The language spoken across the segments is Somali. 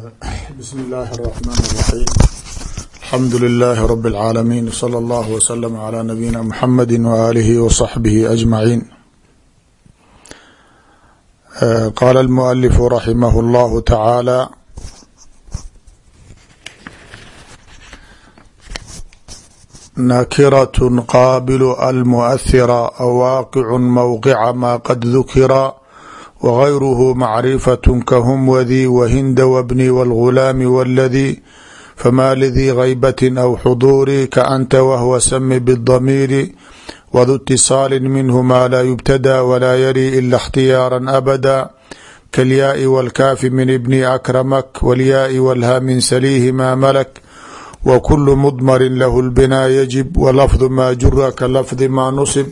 bismi illaahi araxmaan iraxiim alxamdu lilaahi rabi اlcaalamiin wsala allahu wslama calaa nabiyina muxamadi waaalihi wasaxbihi ajmaciin eh, qaala almualifu raximah allahu tacaala nakiraة qaabilu almuahira waaqicu mowqica ma qad dukira wغayruhu macrifaة kahum wadii wahinda wbni wاlgulaami wاladii fama lidii غaybaة aw xuduuri kaanta wahwa sami bالdamiiri wdu اtiصaali minhu ma laa yubtada walaa yari ila اkhtiyaara abada kalyaai wاlkaafi min bni akramak wاlyaai wاlha min saliihi ma malak wkulu mdmari lahu اlbinaa yajib walafdu ma jura kalafdi ma nusib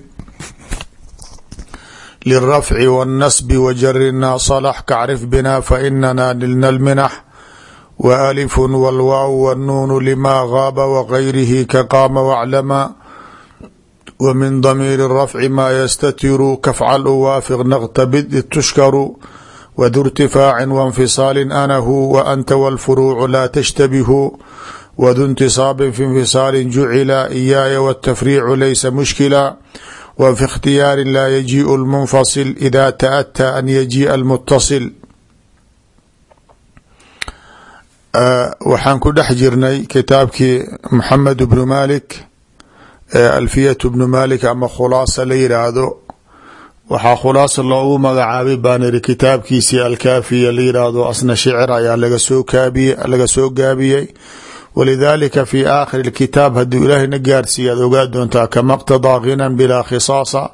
lلrafci wالnasbi wajarina صlax kacrif bina fainana nilna اlminax waalifu wاlwaaw wاnnuunu lima gaaba wغayrihi kaqaama waclama wmin damiir الrafci ma ystatiru kafcal uwaafiq naqtabid tushkaru wdu irtifaaci waاnfisaali anahu waanta wاlfuruucu laa tashtabihu wdu intiصاab fi انfiصاal jucila iyaaya wالtafriicu laysa mushkila w fi اkhtiyaari laa yajiiء اlmunfasil ida taأtى an yajiiءa اlmutaصil waxaan ku dhex jirnay kitaabkii mxamed bnu malik alfiyaة bnu malik ama khulaasa la yiraahdo waxaa khulaasa loogu magacaabay baan iri kitaabkiisii alkaafiya la yiraahdo asna shicr ayaa lagasoo kaabiye laga soo gaabiyey wlidalika fi aakhiri اkitaab haduu ilaahayna gaarsiiya ad ogaa doontaa kama qtadaa ghinan bilaa khisaasa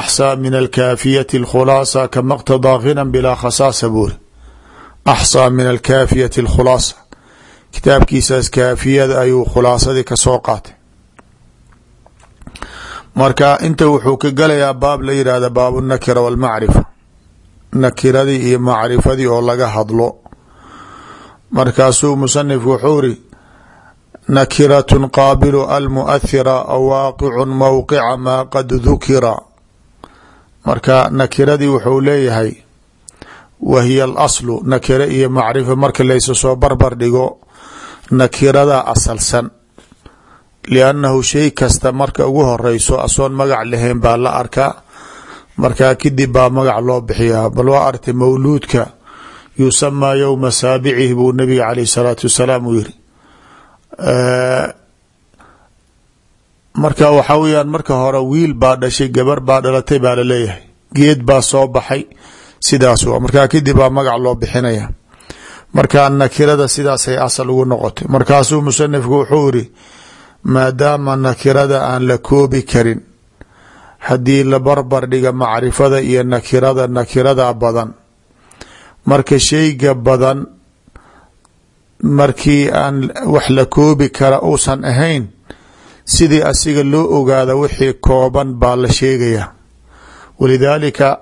axsaa min alkaafiyati اkhulaasa kama qtadaa ghinan bilaa khasaasa buuri axsaa min alkaafiyati اkhulaasa kitaabkiisaas kaafiyada ayuu khulaasadii kasoo qaatay marka inta wuxuu ka galayaa baab la yihahda baab nakira wاlmacrifa nakiradii iyo macrifadii oo laga hadlo markaasuu musanif wuxuu iri nakiratun qaabilu almuahira awaaqicu mowqica maa qad dukira marka nakiradii wuxuu leeyahay wa hiya alaslu nakira iyo macrifa marka laysa soo barbar dhigo nakirada asalsan liannahu shay kasta marka ugu horeyso asoon magac lahayn baa la arkaa markaa kadib baa magac loo bixiyaa bal waa artay mawluudka yusamaa yowma saabicihi buu nabiga caleyh salaatu wasalaam uu yiri marka waxaa weyaan marka hore wiil baa dhashay gabar baa dhalatay baa la leeyahay geed baa soo baxay sidaas w markaa kadib baa magac loo bixinaya marka nakirada sidaasay asal ugu noqotay. Markaasuu musanifku wuxuu iri maadaama nakirada aan la koobi karin haddii la barbar dhiga macrifada iyo nakirada nakirada badan marka shayga badan markii aan wax la koobi kara uusan ahayn sidii asiga loo ogaada wixii kooban baa la sheegaya. Walidaalika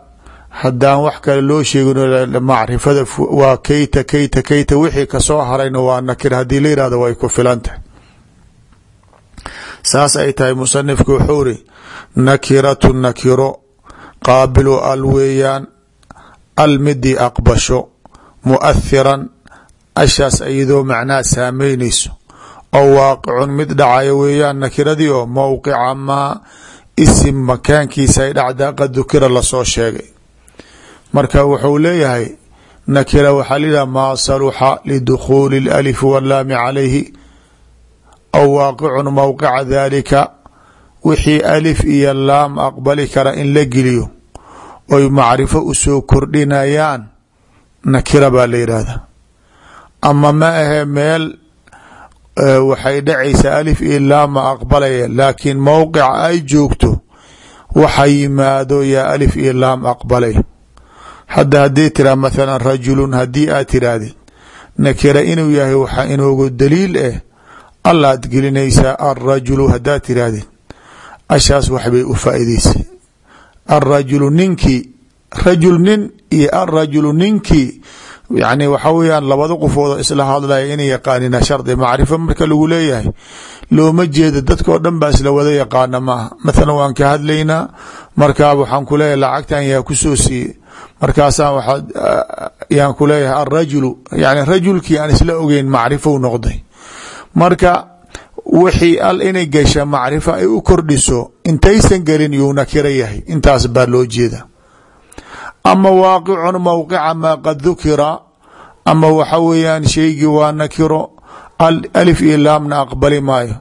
haddaan wax kale loo sheegin macrifada waa kayta kayta kayta wixii ka soo harayna waa nakir. Haddii la yihahdo way ku filan tahay saas ay tahay musanifku wuxuu iri nakiratu nakiro qaabilu al weeyaan al midii aqbasho muahiran ashaas iyadoo macnaha saameynayso. Oo waaqicun mid dhacayo weeyaan nakiradii oo mowqica maa isim makaankiisa ay dhacdaa qad dukira la soo sheegay. Marka wuxuu leeyahay nakira waxaa layihaha maa saluxa lidukhuuli اlalif walaami calayhi. Aw waaqicun mowqica dalika wixii alif iyo laam aqbali kara in la geliyo oy macrifo u soo kordhinayaan. Nakira baa la yidhaahda ama ma ahe meel waxay dhacaysaa alif iyo laama aqbalaya laakiin mowqica ay joogto waxa yimaado yaa alif iyo laam aqbalay. Hadda haddii tiraa mathalan rajulun haddii aad tirahdid nakira inuu yahay waxaa inoogu daliil ah allaad gelinaysaa alrajulu haddaad tirahdid ashaas waxbay u faa'iideysay alrajulu ninkii rajul nin iyo alrajulu ninkii yani waxa weyaan labada qofoodo isla hadlaya ina yaqaanina shardi macrifo marka lagu leeyahay. Looma jeeda dadka oo dhan baa isla wada yaqaana maaha. Mathalan waan ka hadlaynaa markaa waxaan ku leeyahay lacagtan yaa ku soo siiye markaasaa waxaad yaan ku leeyahay alrajulu yani wixii al inay gasha macrifo ay u kordhiso intaysan gelin yuu nakiro yahay. Intaas baa loo jeeda. Ama waaqicun mowqica maa qad dukira ama waxa weeyaan shaygii waa nakiro alif iyo laamna aqbali maayo.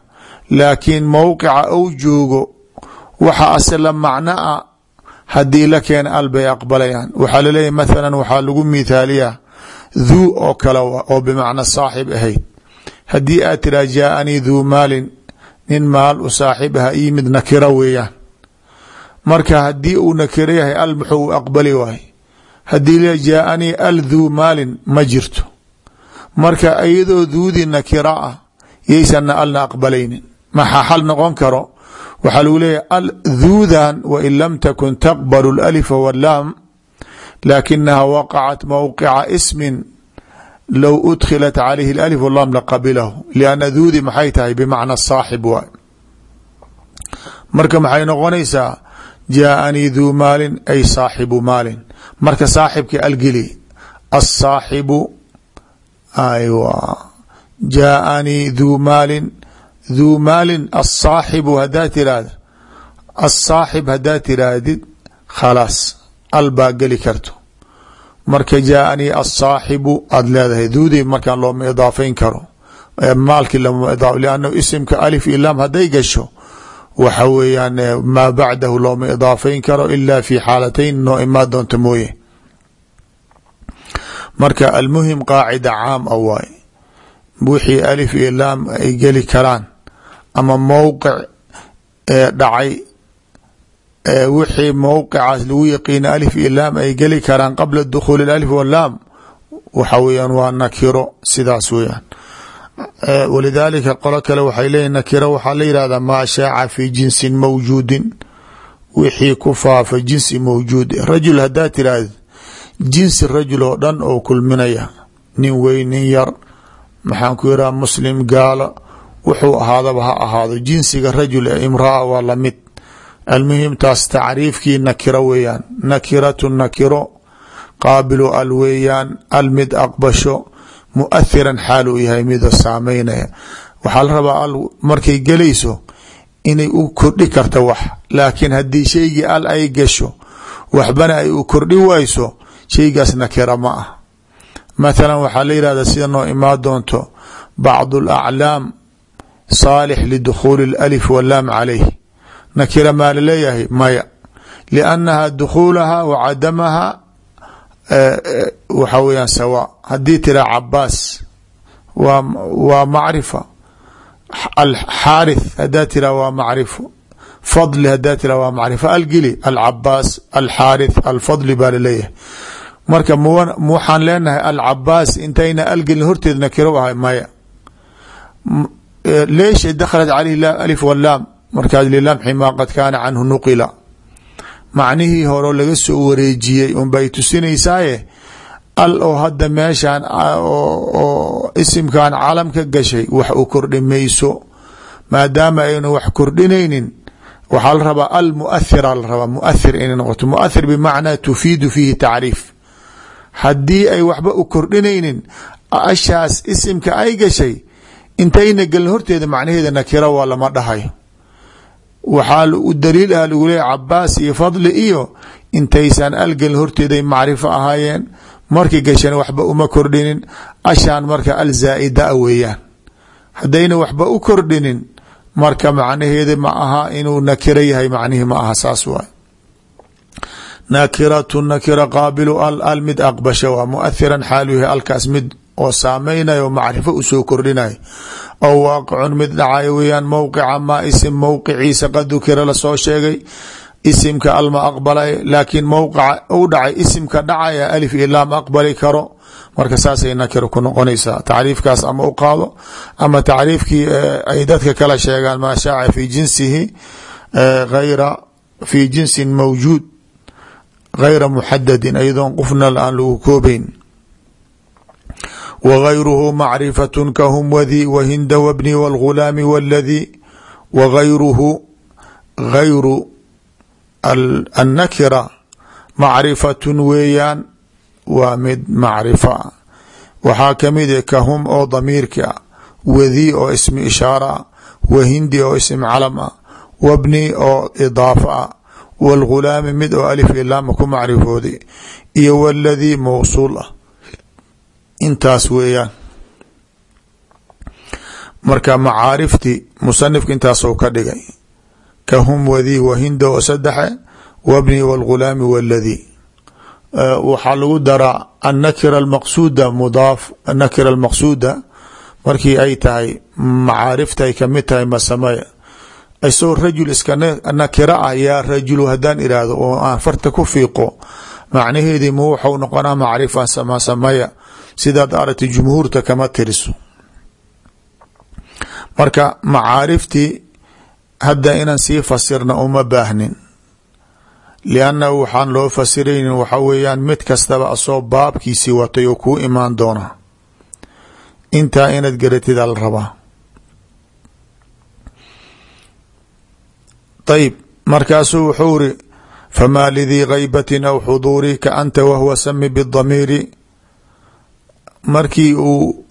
Laakiin mowqica ou joogo waxa asla macno a haddii la keena al bay aqbalayaan. Waxaa laleeyahy mathalan waxaa lagu mithaaliyaa dhuu oo kale oo bimacna saaxib ahayd haddii aad tiraa jaaanii dhuu maalin nin maal u saaxib aha yimid nakiro weeyaan. Marka haddii uu nakiro yahay al muxuu aqbali waay haddii l jaaanii al dhuu maalin ma jirto. Marka iyadoo duudii nakira ah yaysanna alna aqbalaynin. Maxaa xal noqon karo? Waxaa lagu leeyahy al duudan wain lam takun taqbalu lalifa walaam laakinaha waqacat mowqica ismin low udkhilat calayhi alif walaam laqabilahu lianna duudi maxay tahay bimacna saaxib waay marka maxay noqonaysaa jaaanii duu maalin ay saaxibu maalin marka saaxibka algeli asaaxibu aywa jaaanii duu maalin duu maalin asaaxibu hadaa tiraahda asaaxib hadaa tiraahdid khalaas al baa geli karto marka jaaanii asaaxibu aada leedahay duudii markaan looma idaafayn karo maalkii lanna isimka alif ilaam hadday gasho waxa weeyaan maa bacdahu looma idaafayn karo ila fi xaalatayn noo imaa doonta mooye. Marka almuhim qaacida caam a waay. Wixii alif iyo laam ay geli karaan ama mowqic ee dhacay wixii mowqicaas lagu yaqiina alif iyo laam ay geli karaan qabla dukhuuli alif walaam waxa weeyaan waa nakiro sidaas weeyaan. Walidaalika qolo kale waxay leeyihiin nakiro waxaa la yihahdaa maa shaaca fi jinsin mawjuudin wixii ku faafa jinsi mawjuud. Rajul hadaa tiraahda jinsi rajul oo dhan oo kulminaya nin weyn nin yar maxaan ku yiraha muslim gaalo wuxuu ahaadaba ha ahaado. Jinsiga rajul ee imraa waa la mid almuhim taas tacriifkii nakiro weeyaan. Nakiratu nakiro qaabilu al weeyaan al mid aqbasho muathiran xaal uu yahay mida saameynaya waxaa la rabaa al markay gelayso inay u kordhi karta wax. Laakiin haddii shaygii al ay gasho waxbana ay u kordhi wayso shaygaas nakira ma ah. Mathalan waxaa la yihahda sida noo imaa doonto bacdu alaclaam saalix lidukhuuli اlalif walaam calayh nakira maa la leeyahay maya. Liannaha dukhuulaha wa cadamaha waxa weyaan sawa. Haddii tira cabaas waa waa macrifa. Alxaarith hadaa tira waa macrifo fadli hadaa tira waa macrifo algili alcabaas alxaarith alfadli baa la leeyahay marka waxaan leenahay alcabaas intayna algelin horteed nakiro ahay maya. Leesha dakhalat caleyh alif walaam markaas lilamxi maa qad kaana canhu nuqila. Macnihii horo laga soo wareejiyey unbay tusinaysaaye al oo hadda meeshan oo isimkan calam ka gashay wax u kordhi mayso maadaama aynu wax kordhinaynin waxaa la rabaa al muathira la rabaa muathir inay noqoto. Muathir bimacnaa tufiidu fiihi tacriif. Haddii ay waxba u kordhinaynin ashaas isimka ay gashay intayna gelin horteeda macnaheeda nakira waa lama dhahayo waxaa u daliil ah lagu leeya cabaas iyo fadli iyo intaysan algelin horteeday macrifo ahaayeen. Markii gashana waxba uma kordhinin. Ashaan marka al zaaida weeyaan. Haddayna waxba u kordhinin marka macnaheeda ma aha inuu nakiro yahay macnihi ma aha saas waay. Nakiratu nakira qaabilu al al mid aqbasha waa muathiran xaalu yahay alkaas oo saameynaya oo macrifo u soo kordhinaya aw waaqicun mid dhacayo weeyaan mowqica maa isim mowqiciisa qad dukira la soo sheegay. Isimka alma aqbalay laakiin mowqica u dhacay isimka dhacaya alif iyo laam aqbali karo. Marka saasay nakiro ku noqonaysaa. Tacriifkaas ama u qaado ama tacriifkii ay dadka kala sheegaan maa shaaca fi jinsihi ayra fi jinsin mawjuud gayra muxadadin ayadoon qofna aan lagu koobeyn wغayruhu macrifaة kahum wdii wahinda wbni wاlgulaami wاladii wغayruhu gayru الnakira macrifatun weeyaan waa mid macrifa ah waxaa kamid ka hum oo damiirka ah wadii oo ismi ishaara ah wa hindi oo ism calam ah wabni oo idaafa ah wاlghulaami mid oo alif ilaama ku macrifooday iyo wاladii mawsuul ah intaas weeyaan. Marka macaarifti musanifka intaasou ka dhigay ka hum wadii wa hinda oo sadexe wabni wاlghulaami wاladii waxaa lagu daraa annakira almaqsuuda mudaaf annakira almaqsuuda markii ay tahay macaarifta ay ka mid tahay masamaya isagoo rajul iska nakira ah yaa rajulu haddaan iraahdo oo aan farta ku fiiqo macnaheedii ma waxau noqonaa macrifa samasamaya sidaad aragtay jumhuurta kama tiriso. Marka macaariftii hadda inaan sii fasirna uma baahnin liannahu waxaan loo fasiraynin waxa weeyaan mid kastaba asoo baabkiisii watay oo kuu imaan doona. Intaa inaad garatid al rabaa. Ayb markaasuu wuxuu iri famaa lidii gaybatin aw xuduuri ka anta wahwa sami bidamiiri markii uu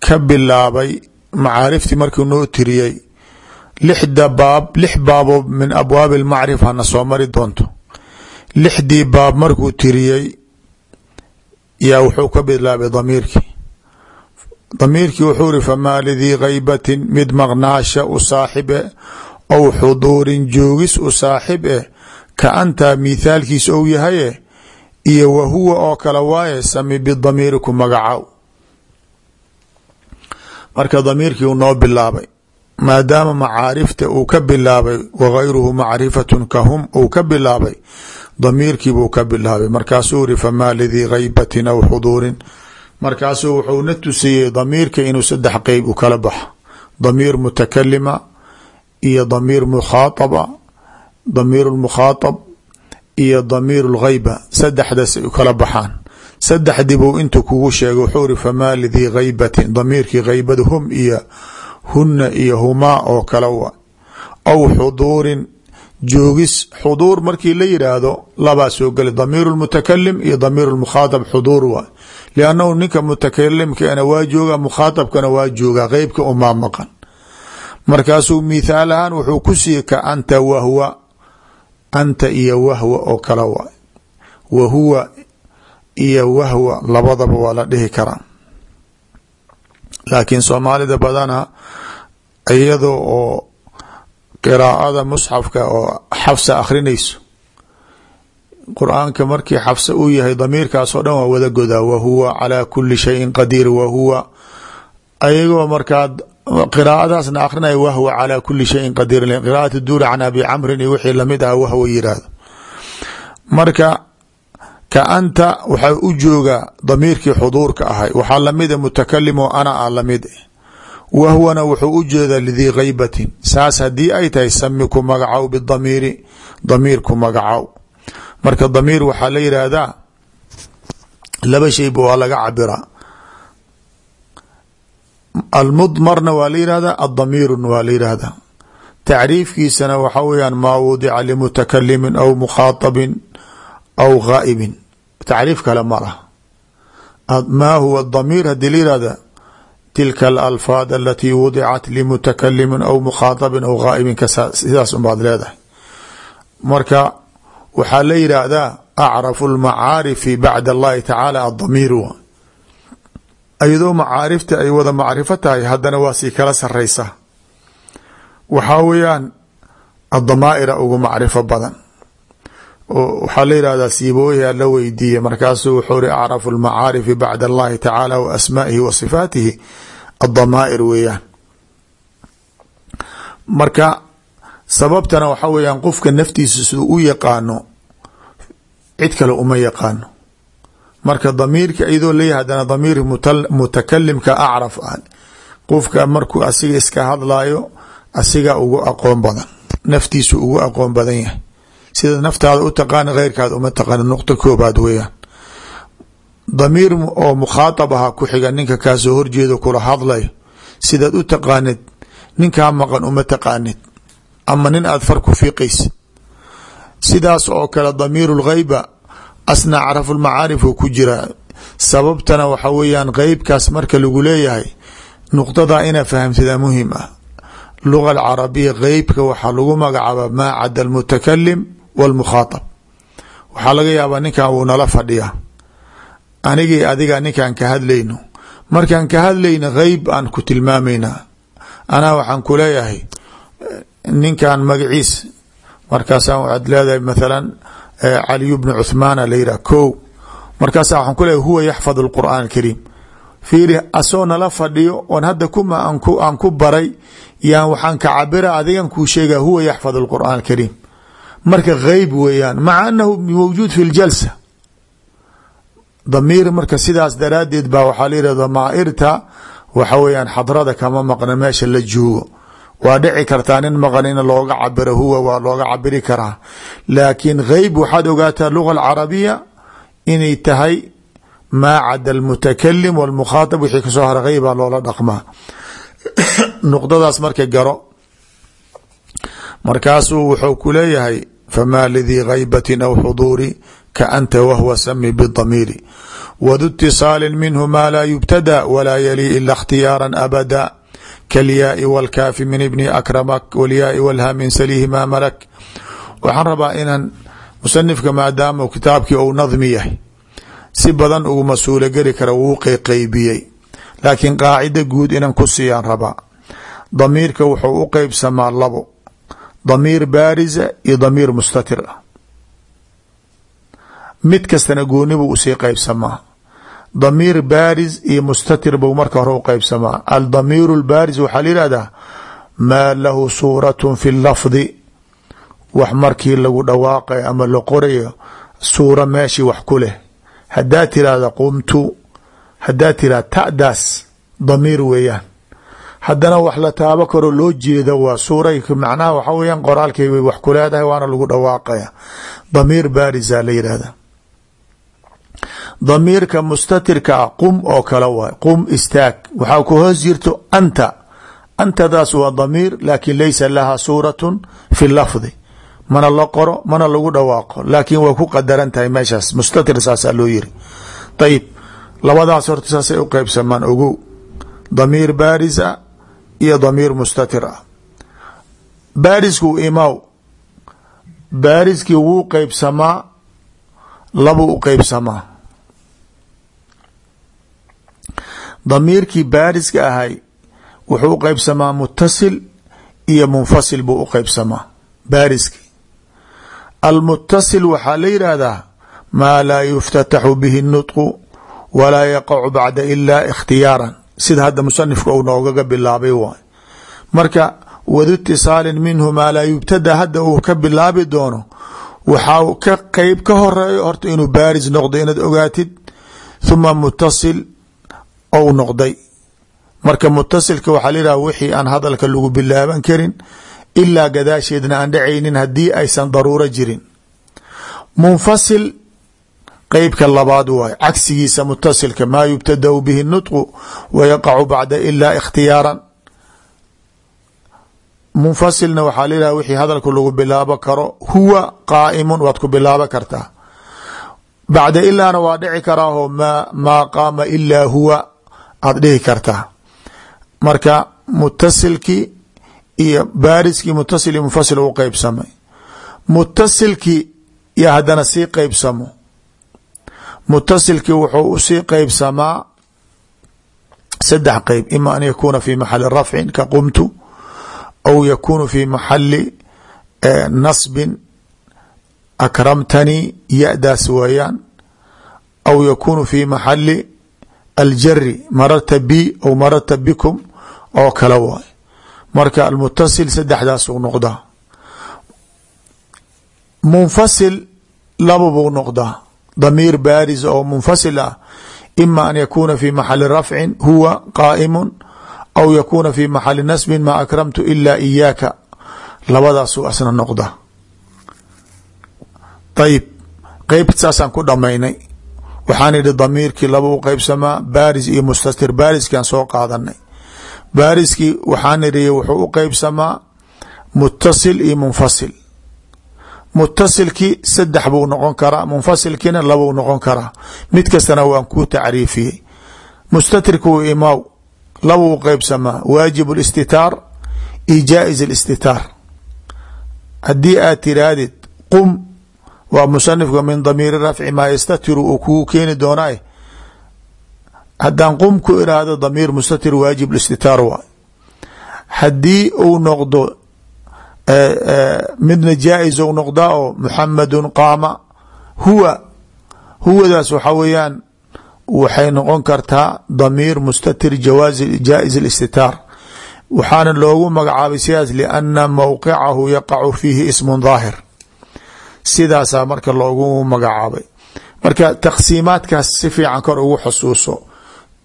ka bilaabay macaariftii markuu noo tiriyey lixda baab lix baaboo min abwaabi almacrifa hana soo mari doonto. Lixdii baab markuu tiriyey yaa wuxuu ka bilaabay damiirkii. Damiirkii wuxuu iri famaa lidii gaybatin mid maqnaasha u saaxib eh ow xuduurin joogis u saaxib eh ka antaa mithaalkiis ou yahaye iyo wa huwa oo kale waaye sami bidamiiri ku magacaw marka damiirkii noo bilaabay maadaama macaarifta uu ka bilaabay wagayruhu macrifatun ka hum uu ka bilaabay damiirkiibuu ka bilaabay. Markaasuu iri famaa lidii gaybatin aw xuduurin. Markaasuu wuxuu na tusiyey damiirka inuu saddex qeyb u kala baxo. Damiir mutakalima iyo damiir mukhaaaba damiir mukhaaab iyo damiir lgayba saddexdaas ay u kala baxaan saddexdiibuu intuu kugu sheegay wuxuu iri famaa lidii gaybatin damiirkii gaybada hum iyo huna iyo humaa oo kale wa aw xuduurin joogis xuduur markii la yidhaahdo labaa soo gela damiir mutakalim iyo damiir mukhaaab xuduur wa liannahu ninka mutakalimkana waa jooga mukhaaabkana waa jooga qeybka umaa maqan markaasuu mithaal ahaan wuxuu ku siiyey ka anta wahwa anta iyo wahwa oo kale wa huwa iyo wahwa labadaba waa la dhihi karaa laakiin soomaalida badana iyada oo qiraa'ada musxafka oo xafsa akhrinayso qur'aanka markii xafsa uu yahay damiirkaasoo dhan waa wada godaa wa huwa calaa kuli shayin qadiir wa huwa ayagoo markaa qiraa'adaasna akrinaya wahwa calaa kuli shayin qadiir qiraa'at duuri can abi camrin iyo wixii la mid aha wahwa yiraahdo. Marka ka anta waxaa u joogaa damiirkii xuduurka ahay. Waxaa lamida mutakalim oo ana a la mid wahwana wuxuu u jeedaa lidii gaybatin saas haddii ay tahay sami ku magacow bidamiiri damiir ku magacow. Marka damiir waxaa la yidhaahdaa laba shayba waa laga cabiraa almudmarna waa la yihahdaa adamiiruna waa la yihahdaa tacriifkiisana waxa weyaan maa aw ghaa'ibin tacriif kale ma lah maa huwa damiir haddii la yihahda tilka alalfaad alatii wudicat limutakalimin aw mukhaaطabin aw ghaa'ibin sidaas unbaad leedahay marka waxaa la yidhaahdaa acrafu lmacaarifi bacd allahi tacaala adamiir iyadoo macaarifta ay wada macrifo tahay haddana waa sii kala sareysa waxaa weeyaan adamaa'ira ugu macrifo badan waxaa la yihahdaa siibooyiha la weydiiye markaasuu wuxuu ri acrafu lmacaarifi bacd allahi tacaala wa asmaa'ihi wa sifaatihi adamaa'ir weeyaan. Marka sababtana waxa weeyaan qofka naftiisa siduu u yaqaano cid kale uma yaqaano. Marka damiirka iyadoo leeyahay hadana damiir mutakalimka acraf ah qofka markuu asiga iska hadlayo asiga ugu aqoon badan naftiisu ugu aqoon badan yahay sida naftaada u taqaani keyrkaada uma taqaani nuqto koobaad weeyaan. Damiir oo mukhaatab ku xiga ninka kaasoo horjeedo kula hadlayo sidaad u taqaanid ninkaa maqan uma taqaanid. Ama nin aada far ku sidaas oo kale damiir lghayba asna acrafu lmacaarif uu ku jiraa sababtana waxa weeyaan qeybkaas marka lagu leeyahay nuqdadaa inaa fahamsadaa muhiim ah. Luga alcarabiya qeybka waxaa lagu magacaabaa maa cada almutakalim walmukhaatab waxaa laga yaabaa ninkan wuu nala fadhiya anigii adiga ninkaan ka hadlayno. markaan ka hadlayna qeyb aan ku tilmaamaynaa. anaa waxaan ku leeyahay ninkan magaciis markaasa waxaad leedahay mathalan caliyu bnu cuthmaana la yidhah ko markaasa waxaan ku leeyahay huwa yaxfad alqur'aan alkariim. fiiri asoo nala fadhiyo oon hadda kuma aan ku baray yaan waxaan ka cabira adigan kuu sheega huwa yaxfad alqur'aan alkariim marka geyb weeyaan. Maca anahu mawjuud fi ljalsa damiir marka sidaas daraaddeed baa waxaa la yihah damaairta waxa weeyaan xadrada kama maqna meesha la joogo. Waa dhici kartaa nin maqan in looga cabiro huwa waa looga cabiri karaa. Laakiin geyb waxaad ogaataa luga alcarabiya inay tahay maa cada almutakalim walmukhaatab wixii ka soo hara nuqdadaas marka garo markaasuu wuxuu famaa lidii gaybatin aw xuduuri ka anta wahwa sami bidamiiri wdu اtiصاal minhu ma laa yubtada wlaa yali ila اkhtiyaara abada kalyaai wاlkaafi min ibni akramak wlyaai wlha min salihi ma malak waxaan rabaa inaan musanifka maadaama kitaabkii ou nadmi yahay si badan uguma suulo geli kara wuu qeyqeybiyey laakiin qaacida guud inaan ku siiyaan rabaa damiirka wuxuu u qeybsamaa labo damiir baarisa iyo damiir mustatir ah. Mid kastana goonibuu u sii qeybsamaa damiir baaris iyo mustatir buu marka hore u qeybsamaa aldamiir lbaaris waxaa la yihahdaa maa lahu suuratu fi lafdi wax markii lagu dhawaaqayo ama la qorayo suura meeshii wax ku leh. Hadaa tirahda qumtu. Hadaa tirahda ta'daas. Damiir weeyaan haddana wax la taabo karo loo jeeda waa suuray. Macnaha waxa weyaan qoraalkay way wax ku leedahay waana lagu dhawaaqaya. Damiir baarisa la yihahda damiirka mustatirka ah qum oo kale waay qum istaag. Waxaa ku hoos jirto anta. Antadaas waa damiir laakin laysa laha suuratun fi lafdi. Mana la qoro mana lagu dhawaaqo. Laakiin way ku qadaran tahay meeshaas. Mustatir saasaa loo yiri. Ayib labadaas horta saasay u qeybsamaan ogow damiir baaris ah iyo damiir mustatir ah. Imaaw baariskii wuu qeybsamaa labuu u qeybsamaa damiirkii baariska ahay wuxuu u qeybsamaa mutasil iyo munfasil buu u qeybsamaa baariski. Almutasil waxaa la yidhaahdaa maa laa yuftataxu bihi nutqu walaa yaqacu bacda ilaa ikhtiyaaran sida hadda musanifka uu noogaga bilaabay waay. Marka wadu itisaalin minhu maa laa yubtada hadda uu ka bilaabi doono waxaa ka qeyb ka horeeyo horta inuu baaris noqdo inaad ogaatid huma mutasil ou noqday. Marka mutasilka waxaa la yidhaha wixii aan hadalka lagu bilaaban karin ilaa gadaasheedna aan dhacaynin haddii aysan daruuro jirin. Munfasil qeybka labaad waay cagsigiisa mutasilka maa yubtadau bihi nutqu wa yaqacu bacda ilaa ikhtiyaaran. Munfasilna waxaa layihaha wixii hadalku lagu bilaabo karo huwa qaaimun waad ku bilaabo kartaa. Bacda ilaana waa dhici karaaho ma maa qaama ilaa huwa aad dhihi kartaa. Marka mutasilkii iyo baariskii mutasil iyo munfasil u qeybsamay mutasilkii iyo sii qeybsamo mutasilkii wuxuu u sii qeybsamaa saddex qeyb ima an yakuuna fi maxali rafcin ka qumtu aw yakunu fi maxali nasbin akramtanii ya-daas weeyaan aw yakunu fi maxali aljari mararta bi aw mararta bikum oo kale waay marka almutasil saddexdaas u noqdaa. Munfasil laba buu noqdaa damiir baaris oo munfasil ah ima an yakuuna fi maxali rafcin huwa qaaimu aw yakuuna fi maxali nasbin maa akramtu ila iyaaka. Labadaasuu asna noqda. Ayib qeyb saasaan ku dhamaynay waxaan idhi damiirkii laba u qeybsamaa baaris iyo mustatir baariskiaan soo qaadanay baariskii waxaan idhi wuxuu u qeybsamaa mutasil iyo munfasil mutasilkii saddex buu noqon karaa munfasilkiina labuu noqon karaa. Mid kastana waan kuu tacriifiyey. Mustatirku imaw labuu qeybsamaa waajib اlistitaar jaa'iz اlistitaar haddii aad tiraahdid qum waa musanifka min damiiri rafci maa yastatiru uu kugu keeni doonaa haddaan qum ku iraahdo damiir mustatir waajib istitaar waay haddii uu noqdo midna jaa-is ou noqdaa oo muxamadun qaama huwa huwadaas waxaa weeyaan waxay noqon kartaa damiir mustatir jaa-is اlistitaar waxaana loogu magacaabay sidaas lianna mowqicahu yaqacu fiihi ismun daahir. Sidaasaa marka loogu magacaabay. Marka taqsiimaadkaas si fiican kor ugu xusuuso.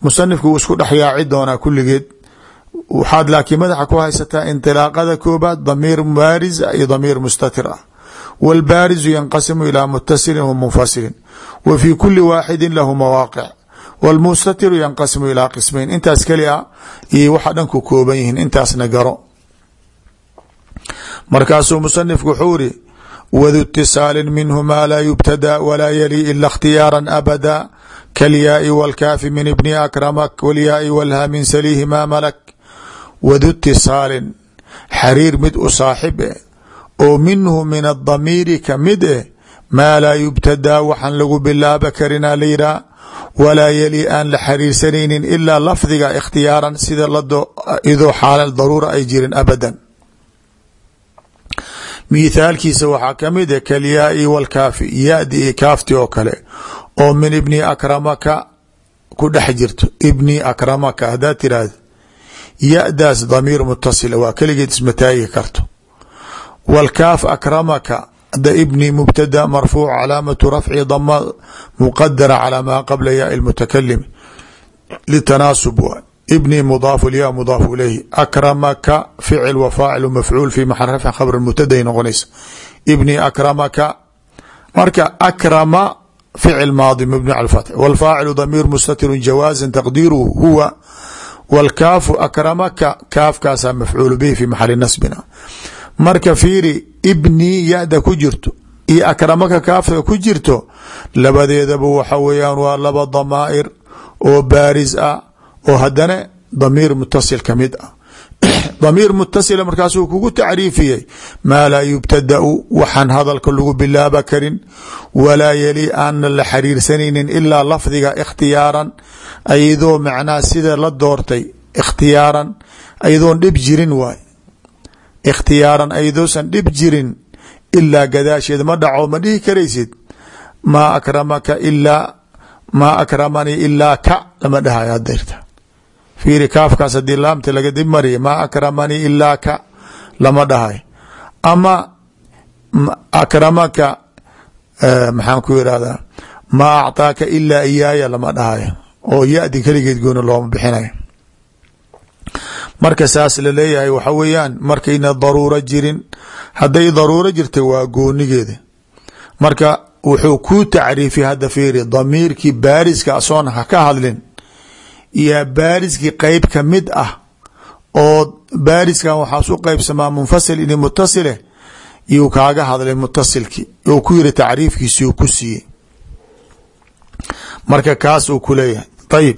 Musanifku wuu isku dhexyaaci doonaa kulligeed waxaad laakiin madaxa ku haysataa indilaaqada koobaad damiir baariz iyo damiir mustatir ah wاlbaarizu yanqasimu ilaa mutasilin wa munfasilin wa fii kuli waaxidin lahu mawaaqic wاlmustatiru yanqasimu ilaa qismayn intaas keli a iyo waxa dhan ku kooban yihiin intaasna garo markaasuu musanifku wuxuu iri wdu اtisaalin minhu ma laa yubtada walaa yali ila اkhtiyaara abada kalyaai wاlkaafi min ibni akramak wاlyaai wlha min salihi ma malak wdu اtisaalin xariir mid u saaxib oo minhu min adamiiri ka mid eh maa laa yubtadaa waxaan lagu bilaaba karinaa layidhaha walaa yali aan la xariirsanaynin ilaa lafdiga ikhtiyaaran sida idoo xaala daruura ay jirin abadan. Mithaalkiisa waxaa ka mid eh kalyaai wاlkaafi yadi iyo kaafti oo kale oo min ibni akramaka ku dhex jirto. Ibni akramaka haddaad tiraahda ya-daas damiir mutasila waa keligeed isma taagi karto wاlkaaf akramaka ada ibni mubtada marfuuc calaamatu rafci dama muqadara calaa maa qabla yaai اlmutakalim litanaasub waay ibni mudaafu lya mudaafu ilayhi akramaka ficil wa faacil mafcuul fi maxal rafci khabr mubtaday noqonaysa ibni akramaka marka akrama ficil maadi mabni cala fatx wاlfaacilu damiir mustatiru jawaazan taqdiiruhu huwa wاlkaafu akramaka kaafkaasaa mafcuul bihi fi maxali nasbina marka fiiri ibni ya-da ku jirto iyo akramaka kaafta ku jirto labadeedaba waxa weeyaan waa laba damaa'ir oo baaris ah oo haddana damiir mutasil ka mid damiir mutasila markaasuu kugu tacriifiyey maa laa yubtadau waxaan hadalka lagu bilaaba karin. Walaa yali aana la xariirsanaynin ilaa lafdiga ikhtiyaaran ayadoo macnaha sida la doortay ikhtiyaaran ayadoon dhib jirin waay. Ikhtiyaaran ayadoosan dhib jirin ilaa gadaasheed ma dhaco ma dhihi karaysid. Maa akramaka ilaa maa akramanii ilaa ka lama fiiri kaafkaas haddii laamta laga dib mariya maa akramanii ilaa ka lama dhahay. Ama akramaka maxaan ku irahdaa maa acطaaka ilaa iyaaya lama dhahayo oo ya-di keligeed gooni looma bixinayo marka saas la leeyahay waxa weeyaan markayna daruuro jirin hadday daruuro jirta waa goonigeeda. Marka wuxuu kuu tacriifi hadda fiiri damiirkii baariska asoon ha ka hadlin iyo baariskii qeyb ka mid ah oo baariskan waxaas u qeybsamaa munfasil ini mutasile yuu kaaga hadlay mutasilkii u ku yiri tacriifkiisi uu ku siiyey. Marka kaas uu ku leeyahay. Ayib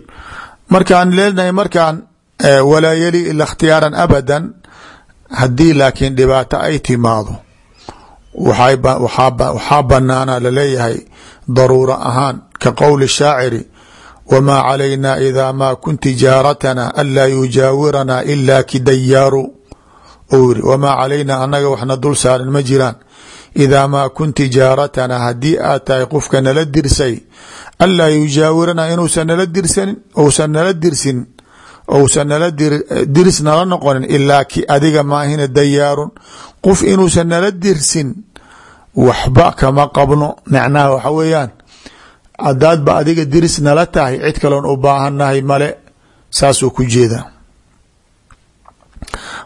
markaan leenahay markaan walaa yali ila ikhtiyaaran abadan haddii laakiin dhibaato ay timaado waxaa banaana la leeyahay daruuro ahaan ka qowli shaaciri wmaa calayna ida ma kun tijaaratana anlaa yujaawiranaa ila kidayaaru ou yiri wamaa calayna anaga waxna dul saaran ma jiraan idaa maa kun tijaaratana haddii aad tahay qofka nala dirsay anlaa yujaawiranaa inuusan nala dirsanin ousan nala dirsin ousan nala diris nala noqonin ilaa ki adiga maahina dayaarun qof waxba kama qabno hadaad ba adiga diris nala tahay cid kaloon u baahannahay male saasuu ku jeedaa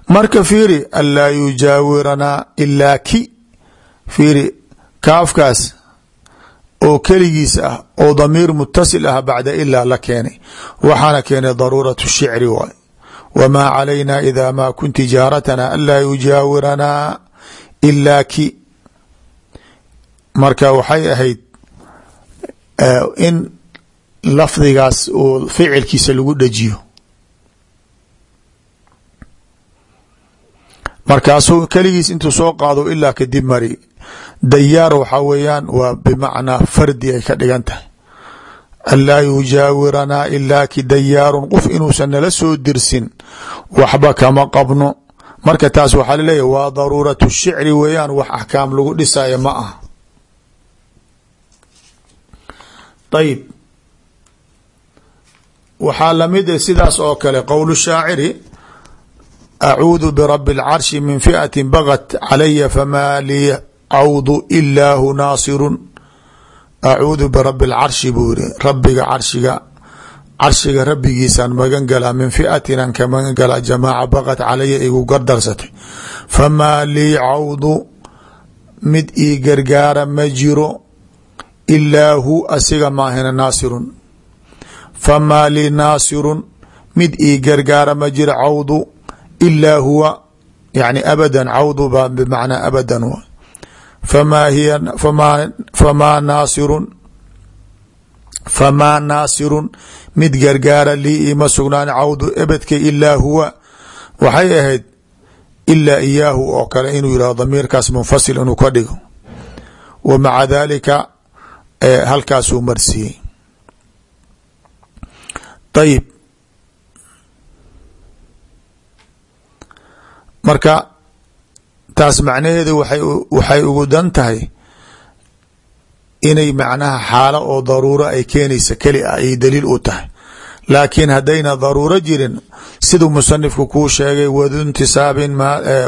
marka fiiri anlaa yujaawiranaa ilaa ki. Fiiri kaafkaas oo keligiis ah oo damiir mutasil ah bacda ilaa la keenay. Waxaana keenay daruurat shicri waay. Wamaa calayna ida maa kun tijaaratana anlaa yujaawiranaa ilaa ki. Marka waxay ahayd in lafdigaas uu ficilkiisa lagu dhajiyo. Markaasuu keligiis intuu soo qaado ilaa kadib mari. Dayaar waxaa weeyaan waa bimacnaa fardi ay ka dhigan tahay. Anlaa yujaawiranaa ilaa ki dayaarun qof inuusan nala soo dirsin waxba kama qabno. Marka taas waxaa laleeyahy waa daruuratu shicri weeyaan wax axkaam lagu dhisayo ma ah ayib waxaa la mid eh, sidaas oo kale qowl shaaciri acuudu birabi اlcarshi min fiati bagat calaya famaa lii cawdu ilaa hu naasiru acuudu birabi اlcarshi buu yiri rabbiga carshiga carshiga rabbigiisaan magan galaa min fiatinaan ka magan galaa jamaaca bagat calaya igu gardarsatay. Famaa lii cawdu mid ii gargaara ma jiro ilaa hu asiga maahina naasirun famaa lii naasirun mid ii gargaara ma jiro cawdu ilaa huwa yani abadan cawdu baa bimacnaa abadan w famaa hiya famaa naasirun famaa naasirun mid gargaara lii ima sugnaan cawdu ebedka ilaa huwa waxay ahayd ilaa iyaahu oo kale inuu yihahdo damiirkaas munfasil inuu ka dhigo wa maca dalika halkaasuu marsiiyey. Ayib marka taas macnaheedu waxay ugu dan tahay inay macnaha xaalo oo daruuro ay keenaysa keli ah ay daliil u tahay. Laakiin haddayna daruuro jirin siduu musanifku kuu sheegay wadu ntisaabin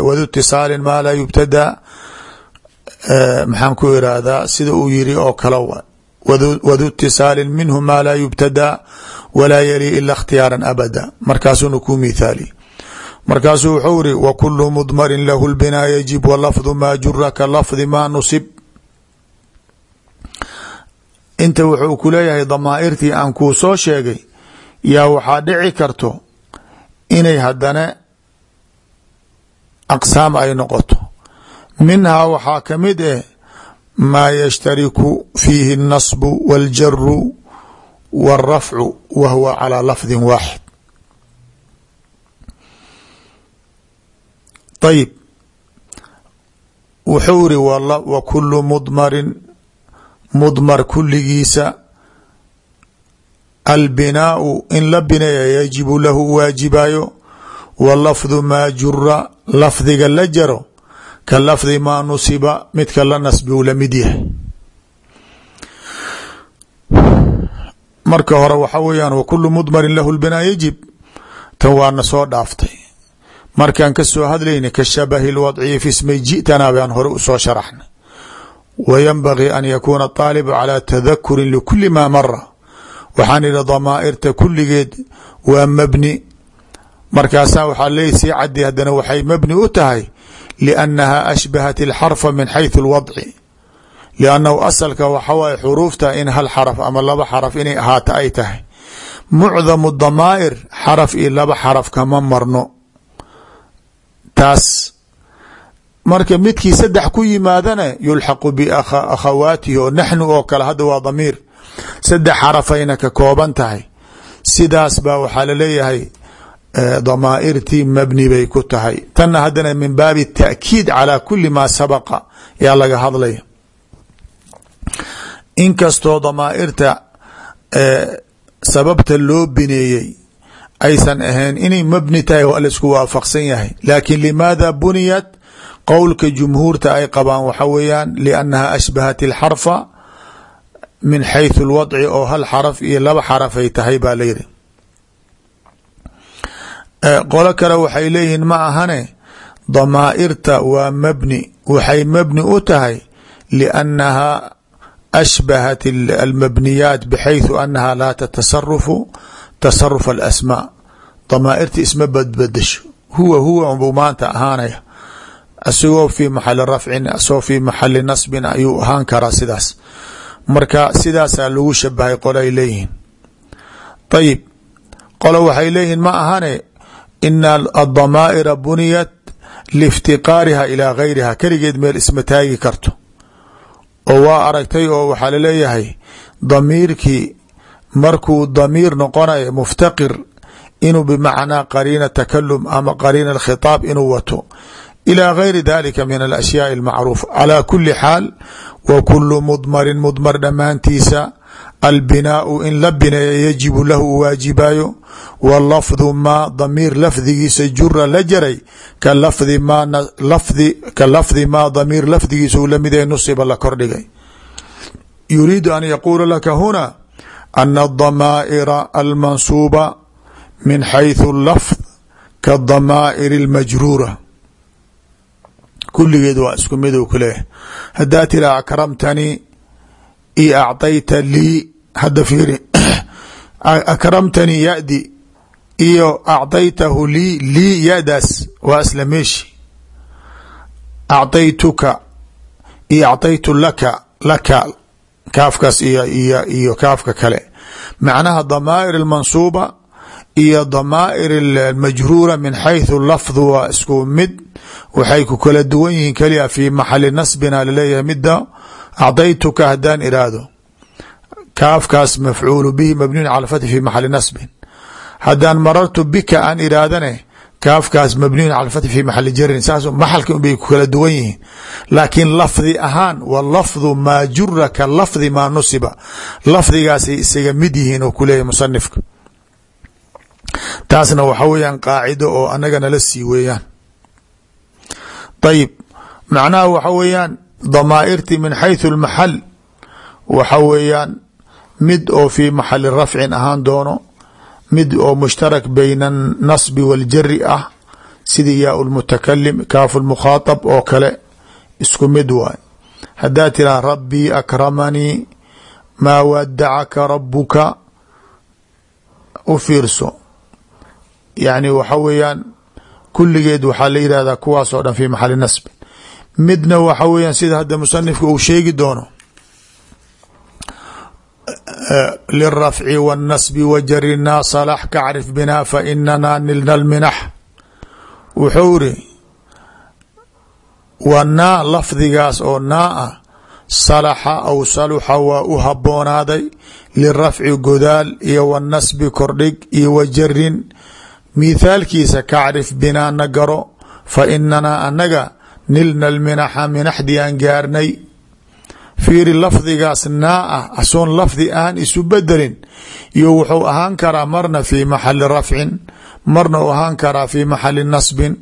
wadu itisaalin maa laa yubtadaa maxaan ku irahdaa sida uu yiri oo kale wa wadu itisaalin minhu maa laa yubtadaa walaa yali ila ikhtiyaaran abada. Markaasuuna kuu mithaali markaasuu wuxuu iri wa kulu mudmarin lahu lbinaa yajib walafdu maa jura ka lafdi maa nusib. Inta wuxuu ku leeyahay damaa'irtii aan kuu soo sheegay yaa waxaa dhici karto inay haddana aqsaam ay noqoto minhaa waxaa ka mid eh maa yashtariku fiihi الnasbu wاljaru wاlrafcu wa huwa calىa lafdi waaxid ayib wuxuu iri wa kulu mudmarin mudmar kuligiisa albinaau in la bineeya yajibu lahu waajibayo wa lafdu maa jura lafdiga la jaro ka lafdi maa nusiba midka la nasbi u la mid yahay marka hore waxa weeyaan wa kulu mudmarin lahu lbinaa yajib tan waana soo dhaaftay markaan ka soo hadlayna ka shabahi lwadciyi fi smay ji'tanaa baan hore u soo sharaxnay wa yanbagii an yakuuna aalibu calaa tadakurin likuli maa mara waxaan idhi damaa'irta kulligeed waa mabni markaasaa waxaa leey sii caddi haddana waxay mabni u tahay liannaha ashbahat ilxarfa min xayثu اlwadci liannahu asalka waxa waaye xuruufta in hal xaraf ama laba xaraf inay ahaata ay tahay mucdamu damaa'ir xaraf iyo laba xaraf kama marno taas marka midkii saddex ku yimaadana yulxaqu biakhawaatihi oo naxnu oo kale hadda waa damiir saddex xarafayna ka kooban tahay sidaas baa waxaa la leeyahay damaa'irtii mabni bay ku tahay. Tanna haddana min baabi taakiid calaa kuli maa sabaqa yaa laga hadlaya inkastoo damaa'irta sababta loo bineeyey aysan ahayn inay mabni tahay waa la isku waafaqsan yahay. Laakiin limaada buniyat qowlka jumhuurta ay qabaan waxa weeyaan liannaha ashbahat ilxarfa min xayثu اlwadci oo hal xaraf iyo laba xaraf ay tahay baa layidhi qolo kale waxay leeyihiin ma ahane damaa'irta waa mabni waxay mabni u tahay liannaha ashbahat almabniyaat bxayثu anaha laa tatasarufu tasaruf alasmaa. Damaa'irta isma badbadasho huwa huwa buu maanta ahaanaya. Asigoo fii maxali rafcin asagoo fii maxali nasbin ayuu ahaan karaa sidaas. Marka sidaasaa lagu shabahay qolo ay leeyihiin. Ayib qolo waxay leeyihiin ma ahane ina adamaa'ira buniyat liiftiqaariha ilaa gayriha keligeed meel isma taagi karto. Oo waa aragtay oo waxaa la leeyahay damiirkii markuu damiir noqonayo muftaqir inuu bimacnaa qariina takalum ama qariina alkhitaab inuu wato. Ilى gayri dalika min alashyaai almacruufa calaa kuli xaal wa kulu mudmarin mudmar dhammaantiisa albinaau in la bineeya yajibu lahu u waajibayo wa lafdu maa damiir lafdigiisa jura la jaray ka lafdi maa damiir lafdigiisa uu lamid yahay nusiba la kordhigay yuriidu an yaquula laka huna ana adamaa'ira almansuuba min xayثu lafd kadamaa'ir اlmajruura kuligeed waa isku mid u ku leeyahay haddaa tira akramtanii io acطayta lii hadda fiiri akramtanii yadi iyo acطaytahu lii lii yadaas waa isla meeshi acطaytuka iyo acطaytu laka laka kaafkaas iyo iyo iyo kaafka kale macnaha damaa'ir اlmansuuba iyo damaa'ir اlmajruura min xayثu lafdu waa isku mid waxay ku kala duwan yihiin keliya fi maxali nasbina laleeyahay mida acdaytuka haddaan iraahdo kaafkaas mafcuulu bihi mabniyun cala fathi fi maxali nasbin haddaan marartu bika aan iraahdane kaafkaas mabniyun cala fathi fi maxali jarin saas maxalka unbay ku kala duwan yihiin. Laakiin lafdi ahaan wa lafdu maa jura ka lafdi maa nusiba. Lafdigaasay isaga mid yihiin oo kuleeyahy musanifka. Taasna waxa weeyaan qaacido oo anaga nala sii weeyaan. Ayib macnaha waxa weeyaan damaa'irti min xayثu mid oo fii maxali rafcin ahaan doono mid oo mushtarak bayna anasbi waاljari ah sida yaa lmutakalim kaafu lmukhaaab oo kale isku mid waay. Haddaa tiraa rabbii akramanii maa wadacaka rabuka u fiirso. Yacni waxa weeyaan kulligeed waxaa la yidhahdaa kuwaasoo dhan fii maxali nasbin midna waxa weeyaan sida hadda musanifka uu sheegi doono lirafci wاnnasbi wajarina salax kacrif bina fainana nilna lminax wuxuu iri wa naa lafdigaas oo naa ah salaxa aw saluxa waa u haboonaaday lirafci godaal iyo wanasbi kordhig iyo wajarin mithaalkiisa kacrif binaa na garo fa inanaa anaga nilna lminaxa minaxdii aan gaarnay fiiri lafdigaas naa ah asoon lafdi aan isu bedelin iyo wuxuu ahaan karaa marna fi maxali rafcin marna uu ahaan karaa fi maxali nasbin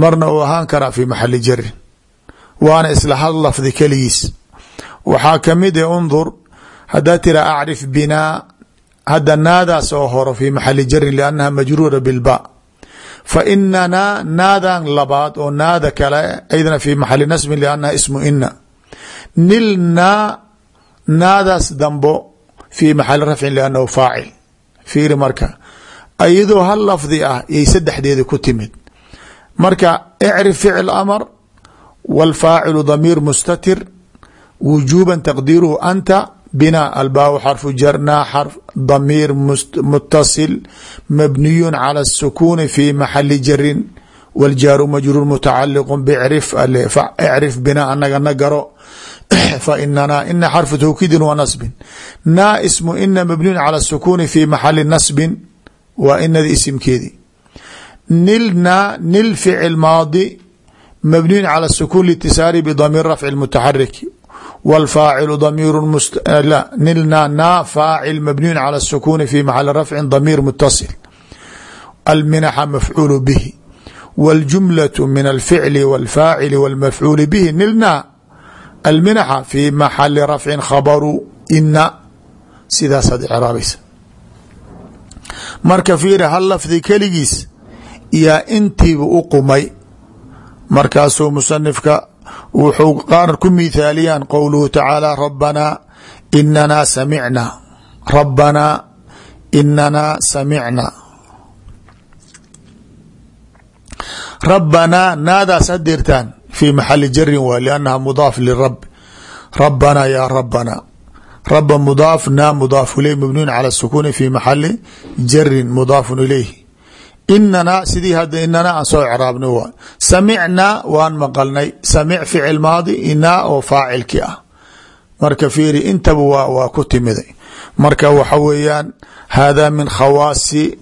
marna uu ahaan karaa fi maxali jarin waana isla hal lafdi keligiis. Waxaa ka mid e undur haddaa tira acrif binaa hadda naadaas oo horo fi maxali jarin liannaha majruura bilba fa inanaa naadan labaad oo naada kale aydana fi maxali nasbin liannaha ismu ina nilnaa naadaas dambo fi maxali rafcin liannahu faacil fiiri marka iyadoo hal lafdi ah yay saddexdeeda ku timid marka icrif ficl amar wاlfaacilu damiir mustatir wujuba taqdiiruhu anta bina albaaw xarfu jarna xarf damiir mutasil mabniyu calى الsukuni fi maxali jarin wاljaaru majruur mutacaliq bcrif icrif bina anaga na garo fainana ina xarfu tawkiidin wa nasbin naa ismu ina mabniyun calى الsukuni fi maxali nasbin waa inada isimkeedii nilna nil ficil maadi mabniyun calى الsukun litisaari bdamiir rafci mutaxarik wاlfaacilu damiir nilna naa faacil mabniyun calى الsukuni fi maxali rafci damiir mutasil alminaxa mafcuulu bihi wاljumlaة min alficli wاlfaacili wاlmafcuuli bihi nilna alminaxa fi maxali rafcin khabaru ina sidaasaad icraabaysa marka fiiri hal lafdi keligiis yaa intiiba u qumay markaasuu musanifka wuxuu qaar ku mithaaliyaan qowluhu tacaala rabanaa inanaa samicna rabanaa inanaa samicna rabanaa naadaas hadirtaan fi maxali jarin waa liannaha mudaaf lirab rabanaa yaa rabanaa raba mudaaf na mudaaf ileyh mabniyun cala sukuni fi maxali jarin mudaafun ilayhi inanaa sidii hadda inanaa aan soo icraabna waa samicnaa waan maqalnay samic ficil maadi inaa oo faacilki ah marka fiiri intaba waa waa ku timiday marka waxa weeyaan hada min khawaasi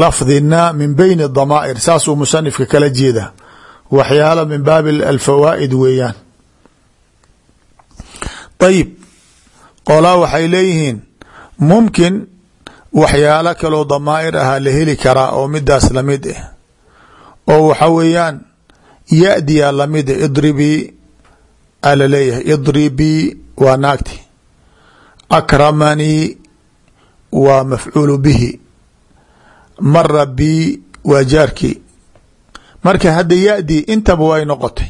lafdina min beyni damaa'ir saasuu musanifka kala jeeda waxyaala min baabi alfawaa'id weeyaan. Ayib qolaa waxay leeyihiin mumkin waxyaalo kaloo damaa'ir ahaa la heli karaa oo midaas la mid ah oo waxa weeyaan yadiyaa la mid ah idribii a la leeyahay idribii waa naagti. Akramanii waa mafcuulu bihi. Mara waa jaarkii marka hadda yadi intaba way noqotay.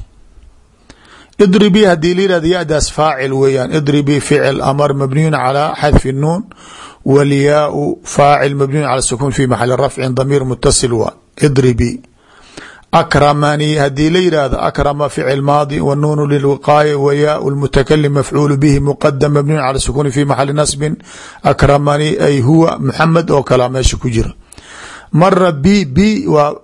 Idribi haddii la yihahdo yadaas faacil weeyaan. Idribi ficil amar mabniyun calaa xadfi nuun walyaau faacil mabniyun cala sukuun fi maxali rafcin damiir mutasil waa idribi. Akramani haddii la yihahdo akrama ficil maadi wanuunu lilwiqaaya wayaau lmutakalim mafcuulu bihi muqadam mabniyun cala sukuuni fi maxali nasbin. Akramani ay huwa maxamed oo kalaa ku jira mara b b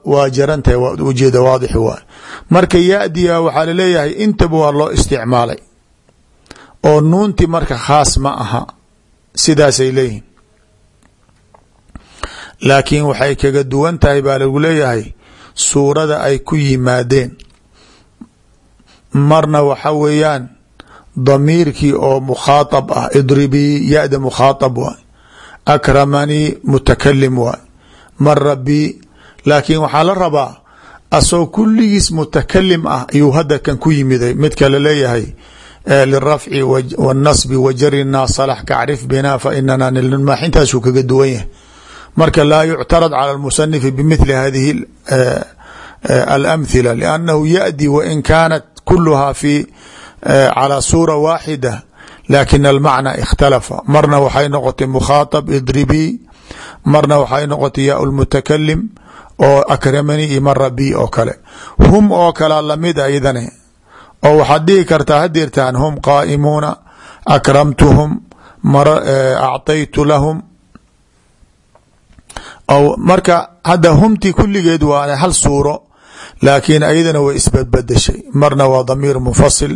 waa jarantahay waa ujeeda waadix waay marka yadiya waxaa la leeyahay intaba waa loo isticmaalay. Oo nuunti marka khaas ma aha sidaasay leeyihiin laakiin waxay kaga duwan tahay baa lagu leeyahay suurada ay ku yimaadeen. Marna waxa weeyaan damiirkii oo mukhaaطab ah idribii yada mukhaaطab waay akramanii mutakalim waay mara bi laakiin waxaa la rabaa asagoo kulligiis mutakalim ah ayuu hadda kan ku yimiday midka laleeyahay lirafci wاnasbi wajari naasalax kacrif bina fainana nilmaax intaasuu kaga duwan yahay marka laa yuctarad calى اlmusanifi bimithli hadihi alamthila liannahu yadi wain kaanat kuluhaa fi calى suura waaxida lakin almacna ikhtalafa marna waxay noqotay mukhaaطab idribii marna waxay noqotay yaa lmutakalim oo akramani iyo mara bi oo kale. Hum oo kalea la mid a idane. Oo waxaad dhihi kartaa hadirtaan hum qaa'imuuna akramtuhum acطaytu lahum. Marka hadda humti kulligeed waa hal suuro laakiin ayadana way isbadbadashay. Marna waa damiir munfasil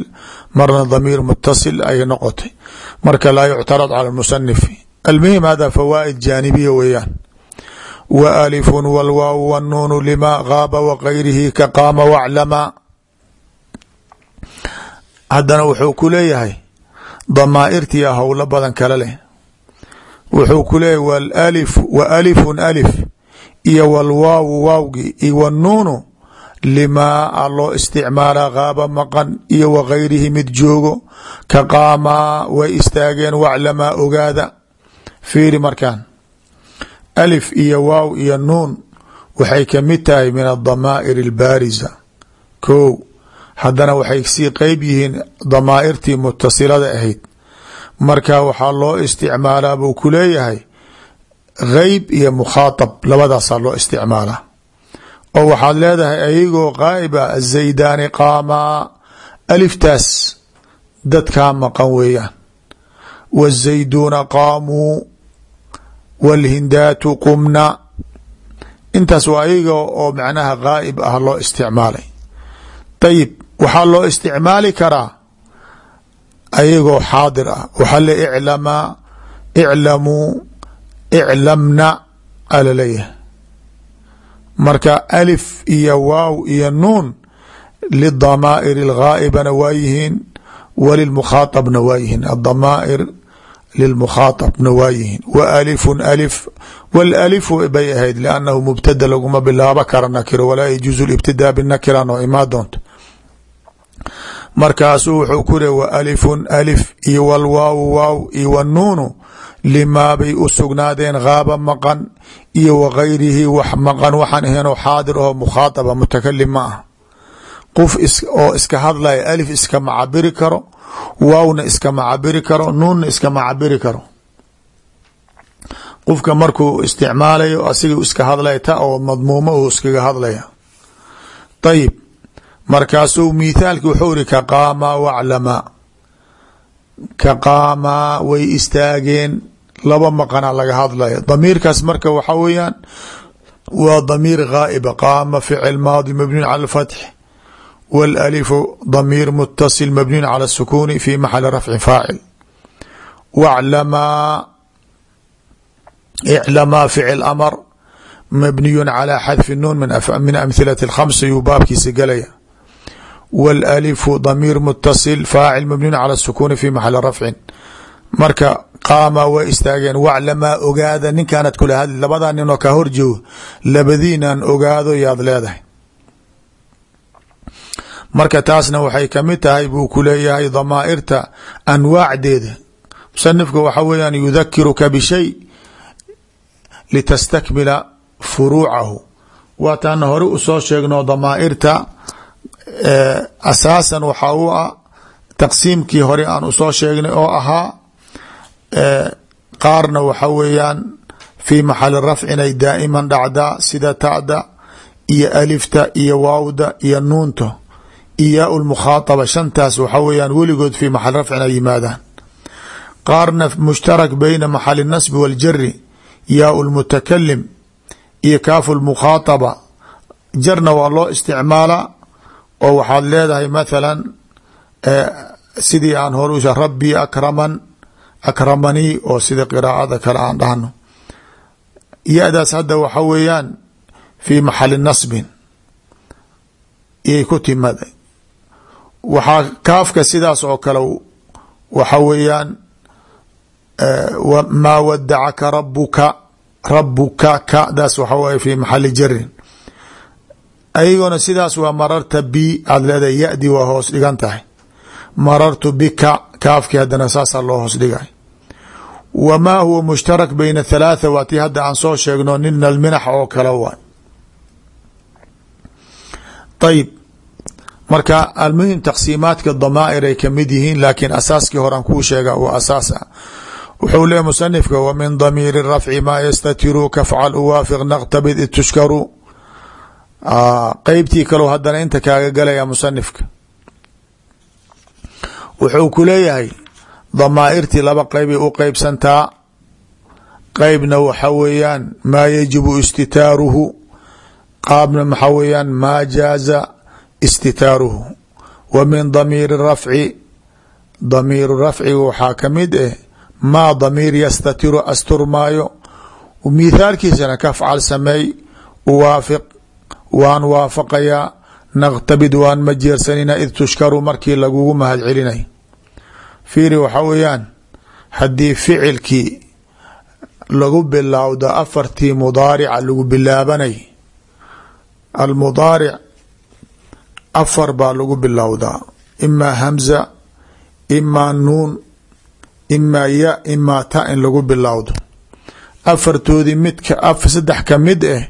marna damiir mutasil ay noqotay. Marka laa yuctarad cala musanif almuhim hada fawaa'id jaanibiya weeyaan wa alifun walwaaw wnuunu lima gaaba wagayrihi ka qaama waclama haddana wuxuu ku leeyahay damaa'irtiya howlo badan kale leh wuxuu ku leeyahy wa alifun alif iyo walwaawu waawgi iyo wnuunu limaa a loo isticmaalaa qaaba maqan iyo wagayrihi mid joogo ka qaamaa way istaageen waclamaa ogaada fiiri markaan. Alif iyo waaw iyo nuun waxay ka mid tahay min adamaa'ir albaarisa ko haddana waxay sii qeyb yihiin damaa'irtii mutasilada ahayd. Marka waxaa loo isticmaalaa buu ku leeyahay geyb iyo mukhaaطab labadaasaa loo isticmaalaa. Oo waxaad leedahay ayagoo qaaiba azaydaani qaamaa aliftaas dadkaa maqan weeyaan. Wazayduuna qaamuu wاlhindaatu qumna intaas waa ayaga oo macnaha ghaa'ib ah loo isticmaalay ayib waxaa loo isticmaali karaa ayagoo xaadir ah waxaa le iclamaa iclamuu iclamna alaleeyahay marka alif iyo waaw iyo nuun lidamaa'ir اlghaa'ibana waa yihiin walilmukhaaطabna waa yihiin adamaa'ir lilmukhaaطabna waa yihiin wa alifun alif wاlalifu bay ahayd liannahu mubtada laguma bilaabo kara nakiro walaa yajuuzu libtidaa binakira noo imaa doonta markaasuu wuxuu ku ri wa alifun alif iyo walwaawu waaw iyo wanuunu limaa bay u sugnaadeen haaba maqan iyo wagayrihi wax maqan waxaan ahaynoo xaadir aho ma ah qof oo iska hadlaya alif iskama cabiri karo waawna iskama cabiri karo nuunna iskama cabiri karo. Qofka markuu isticmaalayo asiga iska hadlaya ta oo madmuumo uu iskaga hadlaya. Ayib markaasuu mithaalki wuxuu iri ka qaamaa waclamaa ka qaamaa way istaageen. Laba maqana laga hadlaya. Damiirkaas marka waxa weeyaan waa damiir ghaaiba qaama ficil maadi mabniun cala alfatx wاlalifu damiir mutasil mabniun cala الsukuni fi maxali rafci faacil waclamaa iclamaa ficil amar mabniyu calى xadfi nuun min amhilati اkhamsa yuu baabkiisa gelaya wاlalifu damiir mutasil faacil mabniyun calى الsukuni fi maxali rafcin marka qaama way istaageen waclamaa ogaada ninkaanad kula hadli labadaa ninoo kaa hor joogo labadiinan ogaado yaad leedahay marka taasna waxay ka mid tahay buu ku leeyahay damaa'irta anwaacdeeda. Musanifka waxa weeyaan yudakiruka bishay litastakmila furuucahu. Waataana hore u soo sheegno damaa'irta asaasan waxaa u ah taqsiimkii hore aan u soo sheegnay oo ahaa qaarna waxa weeyaan fii maxali rafcin ay daa'iman dhacdaa sida ta'da iyo alifta iyo waawda iyo nuunta iyo yaa lmukhaataba shantaas waxa weeyaan weligood fii maxali rafcin ay yimaadaan. Qaarna mushtarak beyna maxali nasbi waljari yaa lmutakalim iyo kaafu lmukhaataba jarna waa loo isticmaalaa oo waxaad leedahay mathalan sidii aan hor u rabbii akraman akramanii oo sida qiraa'ada kale aan dhahno. Ya-daas hadda waxa weeyaan fii maxali nasbin. Iyay ku timada waxaa kaafka sidaas oo kale waxa weeyaan maa wadacaka rabuka rabuka kadaas waxa wey fi maxali jarin ayagoona sidaas waa mararta bi aad leedahay yadi waa hoos dhigan tahay. Marartu bika kaafkii haddana saasaa loo hoos dhigay. Wamaa huwa mushtarak bayna thalaatha waa tii hadda aan soo sheegno nina alminax oo kale waay. Ayib marka almuhim taqsiimaadka damaa'ir ay ka mid yihiin laakiin asaaskii horean kuu sheega waa asaas ah. Wuxuu leeya musanifka wa min damiiri rafci maa yastatiru kafcal uwaafiq naqtabid id tushkaru. Qeybtii kalou haddana inta kaaga galaya musanifka. Wuxuu ku leeyahay damaa'irtii laba qeybay u qeybsantaa qeybna waxa weeyaan maa yajibu istitaaruhu. Qaabna maxaa weeyaan maa jaaza istitaaruhu. Wa min damiiri rafci damiiru rafciga waxaa ka mid ah maa damiir yastatiru asturmaayo. Mithaalkiisana kafcal sameey uwaafiq waan waafaqayaa naqtabid waan majeersanina id tushkaru markii lagugu mahad celinay fiiri waxaa weeyaan haddii ficilkii lagu bilowdo afartii mudaarica lagu bilaabanay almudaaric afar baa lagu bilowdaa. Imaa hamza imaa nuun imaa ya imaa ta in lagu bilowdo. Afartoodii midka saddex ka mid ah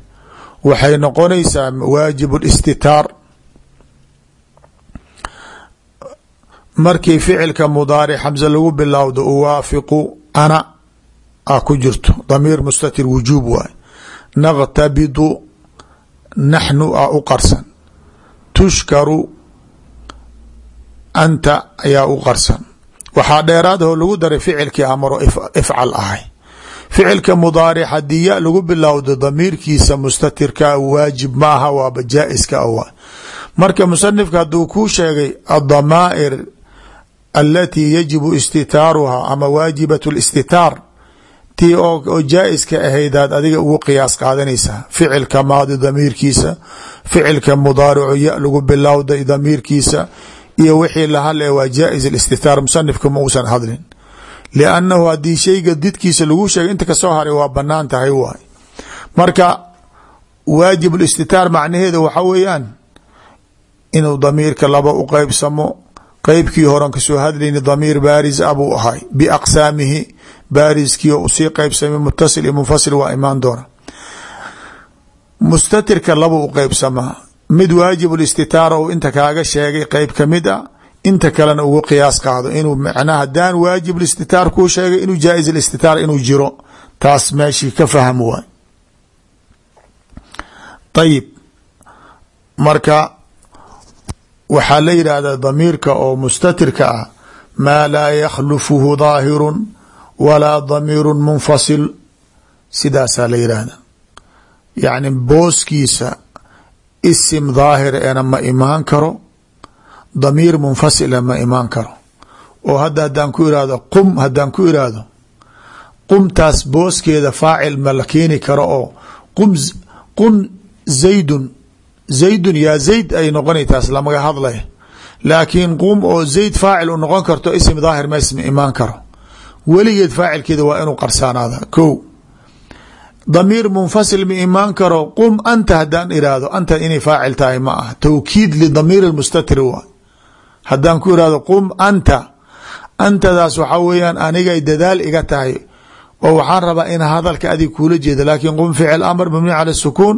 waxay noqonaysaa waajib listitaar markii ficilka mudaaric xamse lagu bilowdo uwaafiqu ana a ku jirto. Damiir mustatir wujuub waay. Naqtabidu naxnu a u qarsan tushkaru anta ayaa u qarsan. Waxaa dheeraadahoo lagu daray ficilkii amaro ifcal ahay. Ficilka mudaaric haddii ya lagu bilowdo damiirkiisa mustatirkaa waajib ma aha waaba jaa-iska awa marka musanifka hadduu kuu sheegay adamaa'ir alatii yajibu istitaaruhaa ama waajibat listitaar tii oo jaa-iska ahaydaad adiga ugu qiyaas qaadanaysaa. Ficilka maadi damiirkiisa ficilka mudaarico ya lagu bilowday damiirkiisa iyo wixii la hadle waa jaa-is istitaar musanifka ma uusan hadlin. Liannahu haddii shayga didkiisa lagu sheegay inta ka soo haray waa bannaan tahay waay. Marka waajib listitaar macnaheeda waxa weeyaan inuu damiirka laba u qeybsamo qeybkii horan ka soo hadlayni damiir baaris a buu ahay biaqsaamihi baariskii oo u sii qeybsamay mutasil iyo munfasil waa imaan doona. Mustatirka laba u qeybsamaa mid waajib listitaara uu inta kaaga sheegay qeyb ka mid a inta kalena ugu qiyaas qaado inuu macnaha hadaan waajib listitaar kuu sheegay inuu jaa-is listitaar inuu jiro taas meeshii ka faham waay. Ayib marka waxaa la yidhaahdaa damiirka oo mustatirka ah maa laa yakhlufuhu daahirun walaa damiiru munfasil. Sidaasaa la yidhaahda yacni booskiisa isim daahir ena ma imaan karo damiir munfasila ma imaan karo. Oo hadda haddaan ku irahdo qum haddaan ku iraahdo qumtaas booskeeda faacil ma la keeni karo oo qum qum zaydun zaydun yaa zayd ay noqona taas lamaga hadlay laakiin qum oo zayd faacil u noqon karto ism daahir ma ism imaan karo weligeed faacilkeeda waa inuu qarsaanaada ko damiir munfasil ma imaan karo qum anta haddaan iraahdo anta inay faacil tahay ma ah tawkiid lidamiir mustatir waa haddaan ku irahdo qum anta antadaas waxaa weeyaan anigay dadaal iga tahay oo waxaan rabaa in hadalka adig kuula jeeda laakin qum ficil amr mabni cala sukuun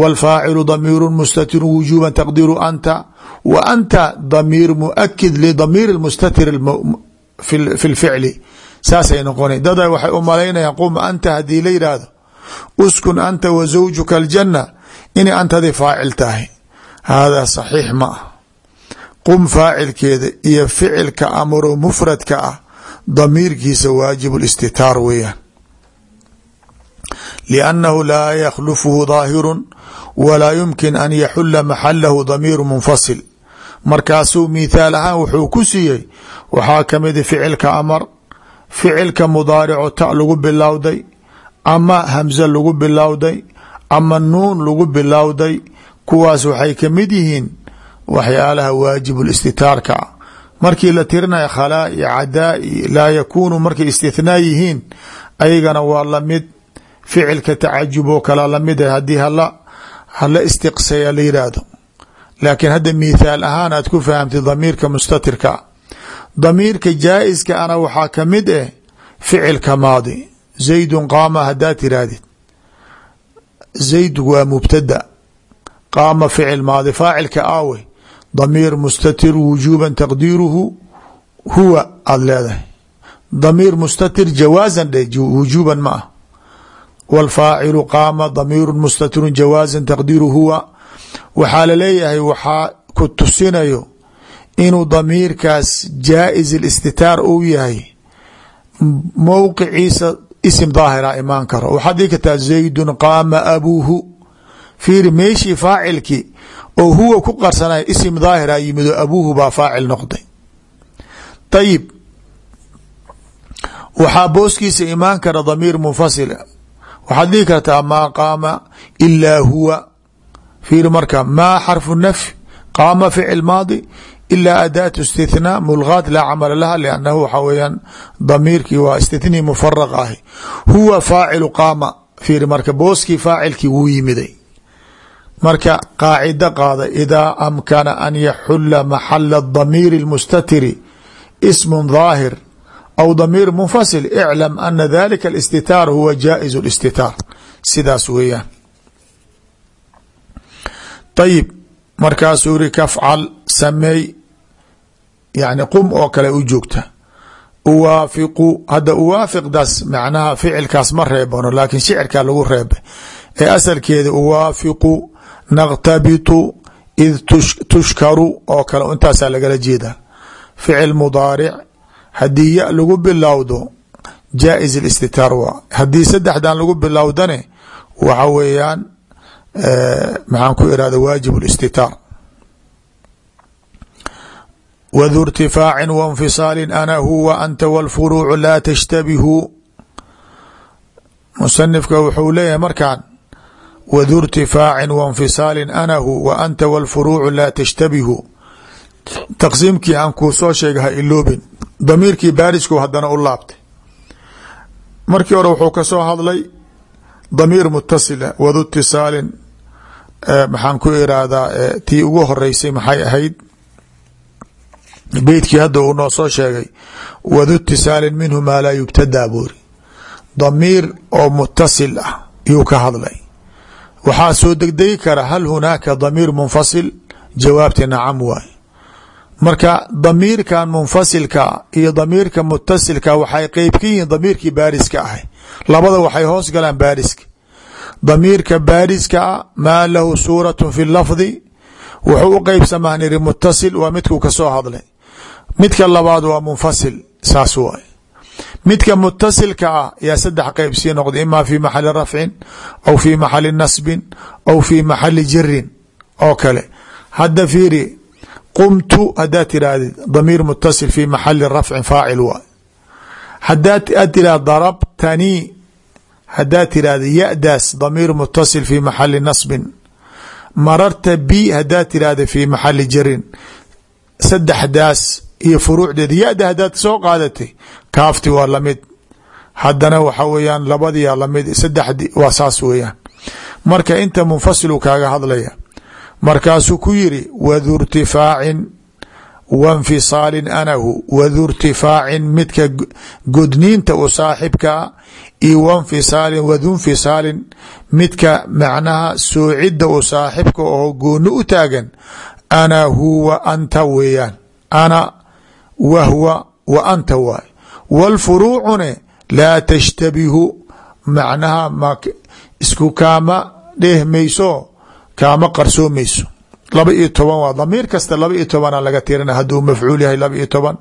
wاlfaacilu damiiru mustatiru wujuba taqdiru anta wa anta damiir muakid lidamiir mustatir fi lficli saasay noqona dada waxay u malaynayaan qum anta haddii la yidhaahdo uskun anta wa zawjuka aljana inay antadi faacil tahay. Haadaa saxiix ma ah. Qum faacilkeeda iyo ficilka amro mufradka ah damiirkiisa waajib listitaar weeyaan. Liannahu laa yakhlufuhu daahiru walaa yumkin an yaxula maxalahu damiiru munfasil markaasuu mithaal ahaan wuxuu ku siiyey. Waxaa kamida ficilka amar ficilka mudaarico ta lagu bilowday ama hamze lagu bilowday ama nuun lagu bilowday. Kuwaas waxay ka mid yihiin waxyaalaha waajib istitaarka. Ah markii la tirinaya khalaa iyo cadaa laa yakuunu markay istithnaa yihiin ayagana waa la mid ficilka tacajub oo kala la mid ah haddii hala hala istiqsaya la yidhaahdo laakiin hadda mithaal ahaan aad ku fahamtay damiirka mustatirka. Damiirka jaa-iska ana waxaa ka mid ah ficilka maadi. Zaydun qaama haddaad tirahdid zayd waa mubtada. Qaama ficil maadi faacilka aawe. Damiir mustatir wujuba taqdiiruhu huwa aada leedahay. Damiir mustatir jawaazan dhe wujuban ma ah. Wاlfaacilu qaama damiiru mustatiru jawaaza taqdiiru huwa waxaa la leeyahay waxaa ku tusinayo inuu damiirkaas jaa-is اlistitaar uu yahay. Mowqiciisa isim daahira imaan karo. Waxaad dhigi kartaa zaydun qaama abuuhu. Fiiri meeshii faacilkii oo huwa ku qarsanaya isim daahira yimido abuuhu baa faacil noqday. Ayib waxaa booskiisa imaan kara damiir munfasil. Waxaad dhihi kartaa maa qaama ilaa huwa fiiri marka maa xarfu nafy qaama ficil maadi ilaa adaatu istithnaa mulgaat laa camala laha liannahu waxaa weeyaan damiirkii waa istithnii mufaraq ahi. Huwa faacilu qaama. Fiiri marka booskii faacilkii wuu yimiday. Marka qaacido qaada idaa amkana an yaxula maxala damiiri اlmustatiri ismu daahir aw damiir munfasil iclam ana dalika alistitaar huwa jaa'iz اlistitaar sidaas weeyaan ayib markaasuu iri kafcal sameey yani qum oo kale u joogta. Uwaafiqu hadda uwaafiqdaas macnaha ficilkaas ma reebano laakiin shicirkaa lagu reebay. Ee asalkeeda uwaafiqu naktabitu id tushkaru oo kale intaasaa lagala jeedaa. Ficil mudaaric haddii ya lagu bilowdo jaa-is اlistitaar waa haddii saddexdan lagu bilowdane waxa weeyaan maxaan ku irahda waajib اlistitaar wdu irtifaaci wainfisaali ana huwa anta wاlfuruucu laa tashtabihu musanifka wuxuu leeyahay markaan wdu irtifaaci wainfisaali anahu wa anta wاlfuruucu laa tashtabihu taqsiimkii aan kuu soo sheega ha iloobin damiirkii baarisku haddana u laabtay markii hore wuxuu ka soo hadlay damiir mutasila wadu itisaalin maxaan ku irahdaa tii ugu horeysay maxay ahayd? Beytkii hadda uu noo soo sheegay wadu itisaalin minhu maa laa yubtadaa buuri. Damiir oo mutasil ah yuu ka hadlay. Waxaa soo degdegi kara hal hunaaka damiir munfasil? Jawaabti nacam waay. Marka damiirkan munfasilka iyo damiirka mutasilka waxay qeyb ka yihiin damiirkii baariska ahay labada waxay hoos galaan baariska damiirka baariska a maa lahu suuratu fi lafdi? Wuxuu u qeybsamaa niri mutasil waa midkuu ka soo hadlay. Midka labaad waa munfasil saas waay midka mutasilka ah yaa saddex qeyb sii noqda ima fi maxali rafcin aw fi maxali nasbin aw fi maxali jirin oo kale. Hadda fiiri qumtu hadaad tirahdid damiir mutasil fi maxali hadaad tirahda yadaas damiir mutasil fi maxali nasbin. Mararta bi hadaad tirahda fi maxali jarin. Saddexdaas iyo furuucdeeda yada hadaad soo qaadatay kaafti waa la mid haddana waxa weeyaan labadiyaa la mid saddexdi waa saas weeyaan. Marka inta munfasilu kaaga hadlaya markaasuu ku yiri wadu irtifaacin wainfisaalin anahu wadu irtifaacin midka godniinta u saaxibkaa iyo wanfisaalin wadunfisaalin midka macnaha soocidda u saaxibka oo gooni u taagan ana huwa anta weeyaan. Ana wahwa wa anta waay. Wاlfuruucune laa tashtabihu macnaha ma isku kaama dheehmayso kaama qarsoomayso laba iyo toban waa damiir kasta laba iyo tobana laga tirina haduu mafcuul yahay laba iyo toban.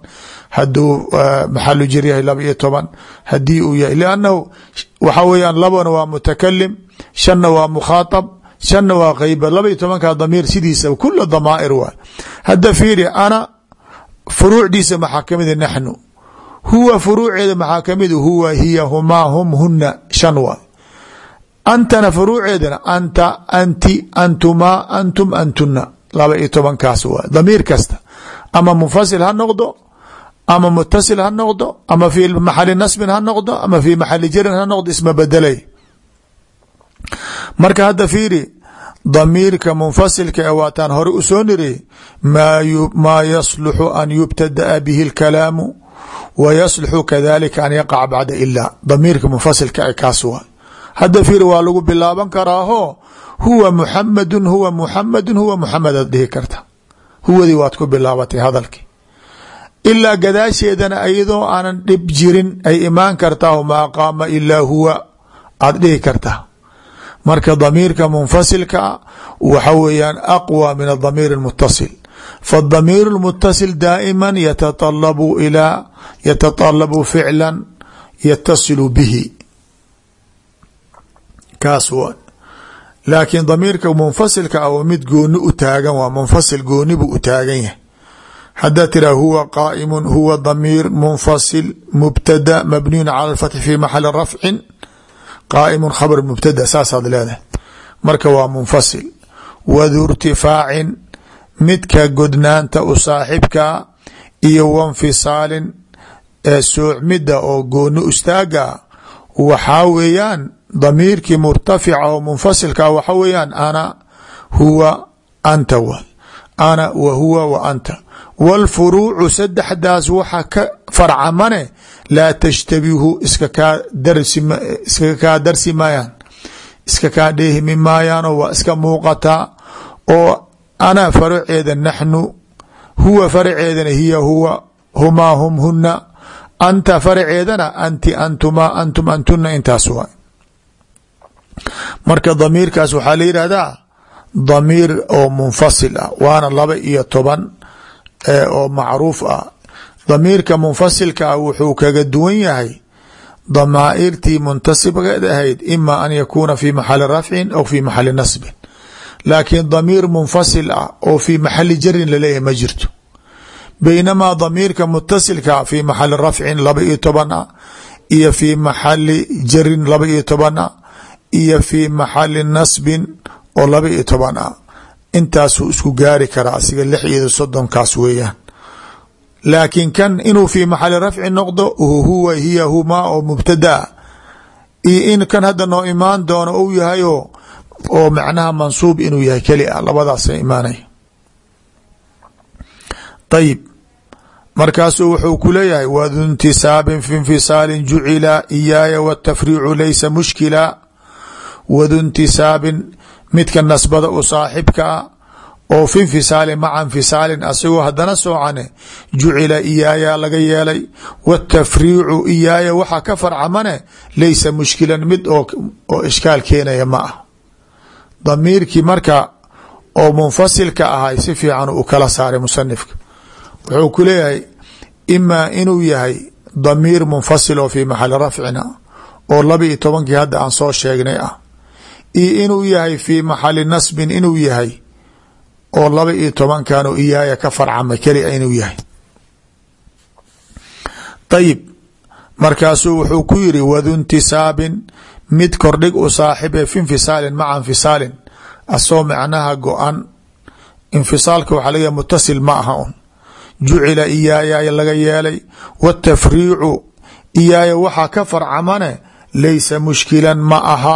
Haduu maxalu jir yahay laba iyo toban. Hadii uu yahay lannahu waxa weeyaan labana waa mutakalim shanna waa mukhaaطab shanna waa qeyba laba iyo tobanka damiir sidiisa kula damaa'ir waay hadda fiiri ana furuucdiisa maxaa kamida naxnu. Huwa furuuceeda maxaa ka mid huwa hiya humaa hum huna shan waay antana furuuceedana anta anti antumaa antum antuna laba iyo tobankaas waay damiir kasta ama munfasil ha noqdo ama mutasil ha noqdo ama fi maxali nasbin ha noqdo ama fi maxali jarin ha noqdo isma bedelay marka hadda fiiri damiirka munfasilka ee waataan hore u soo niri maa yasluxu an yubtadaa bihi اlkalaamu wa yasluxu kadalika an yaqaca bacda ila damiirka munfasilka ee kaas waay hadda fiir waa lagu bilaaban karaaho huwa muxamadu huwa muxamadu huwa muxamed aad dhihi karta huwadii waad ku bilaabatay hadalkii ilaa gadaasheedana iyadoo aanan dhib jirin ay imaan kartaa maa qaama ilaa huwa aad dhihi kartaa marka damiirka munfasilka waxa weeyaan aqwى min adamiir اmutasil faاdamiir اlmutasil daa'ima yataطalabu ilaa yataطalabu ficla yatasilu bihi kaas laakiin damiirka munfasilka ah mid gooni u taagan waa munfasil gooni buu u taagan yahay. Haddaa tiraa huwa qaa'imu huwa damiir munfasil mubtada mabniyun cala اlfathi fi maxali rafcin qaa'imu khabr mubtada saasaad leedahay. Marka waa munfasil. Wadu irtifaacin midka godnaanta u saaxibka iyo wanfisaalin ee soocmidda oo gooni istaaga waxaa weeyaan damiirkii murtafica oo munfasilka waxa weeyaan ana huwa anta w ana wa huwa wa anta. Wاlfuruucu saddexdaas waxa ka farcamane laa tashtabihu iska kaa iskaga kaa darsi maayaan iska kaa dheehmi maayaanoo waa iska muuqataa oo ana faraceeda naxnu huwa faraceedana hiya huwa humaa hum huna anta faraceedana anti antumaa antum antuna intaas waay marka damiirkaas waxaa la yidhahdaa damiir oo munfasil ah waana laba iyo toban oo macruuf ah. Damiirka munfasilka ah wuxuu kaga duwan yahay damaa'irtii muntasibkeed ahayd ima an yakuuna fi maxali rafcin aw fi maxali nasbin. Laakiin damiir munfasil ah oo fi maxali jarin la leeyahay ma jirto. Baynamaa damiirka mutasilka fi maxali rafcin laba iyo toban ah iyo fi maxali jarin laba iyo toban ah iyo fi maxali nasbin oo laba iyo toban ah. Intaasuu isku gaari karaa asiga lix iyo soddonkaas weeyaan. Laakiin kan inuu fi maxali rafci noqdo huwa hiya humaa oo mubtadaa iyo in kan hadda noo imaan doono uu yahay oo macnaha mansuub inuu yahay keli ah labadaasa imaanaya ayib markaasuu wuxuu ku leeyahay wadu intisaabin fi infisaalin jucila iyaaya watafriicu laysa mushkila wadu intisaabin midka nasbada u saaxibkaa oo fi infisaalin maca infisaalin asagoo haddana soocane jucila iyaaya laga yeelay watafriicu iyaaya waxaa ka farcamane laysa mushkilan mid oo ishkaal keenaya ma ah. Damiirkii marka oo munfasilka ahay si fiican u kala saaray musanifka. Wuxuu ku leeyahay imaa inuu yahay damiir munfasil oo fi maxali rafcina oo laba iyo tobankii hadda aan soo sheegnay ah iyo inuu yahay fi maxali nasbin inuu yahay oo laba iyo tobankan iyaaya ka farcama keli inuu yahay. Ayib markaasuu wuxuu ku yiri wadu intisaabin mid kordhig u saaxibe fi infisaalin maca infisaalin asoo macnaha go-an infisaalka waxaa laga mutasil ma aha un. Jucila iyaaya laga yeelay watafriicu iyaaya waxaa ka farcamane laysa mushkilan ma aha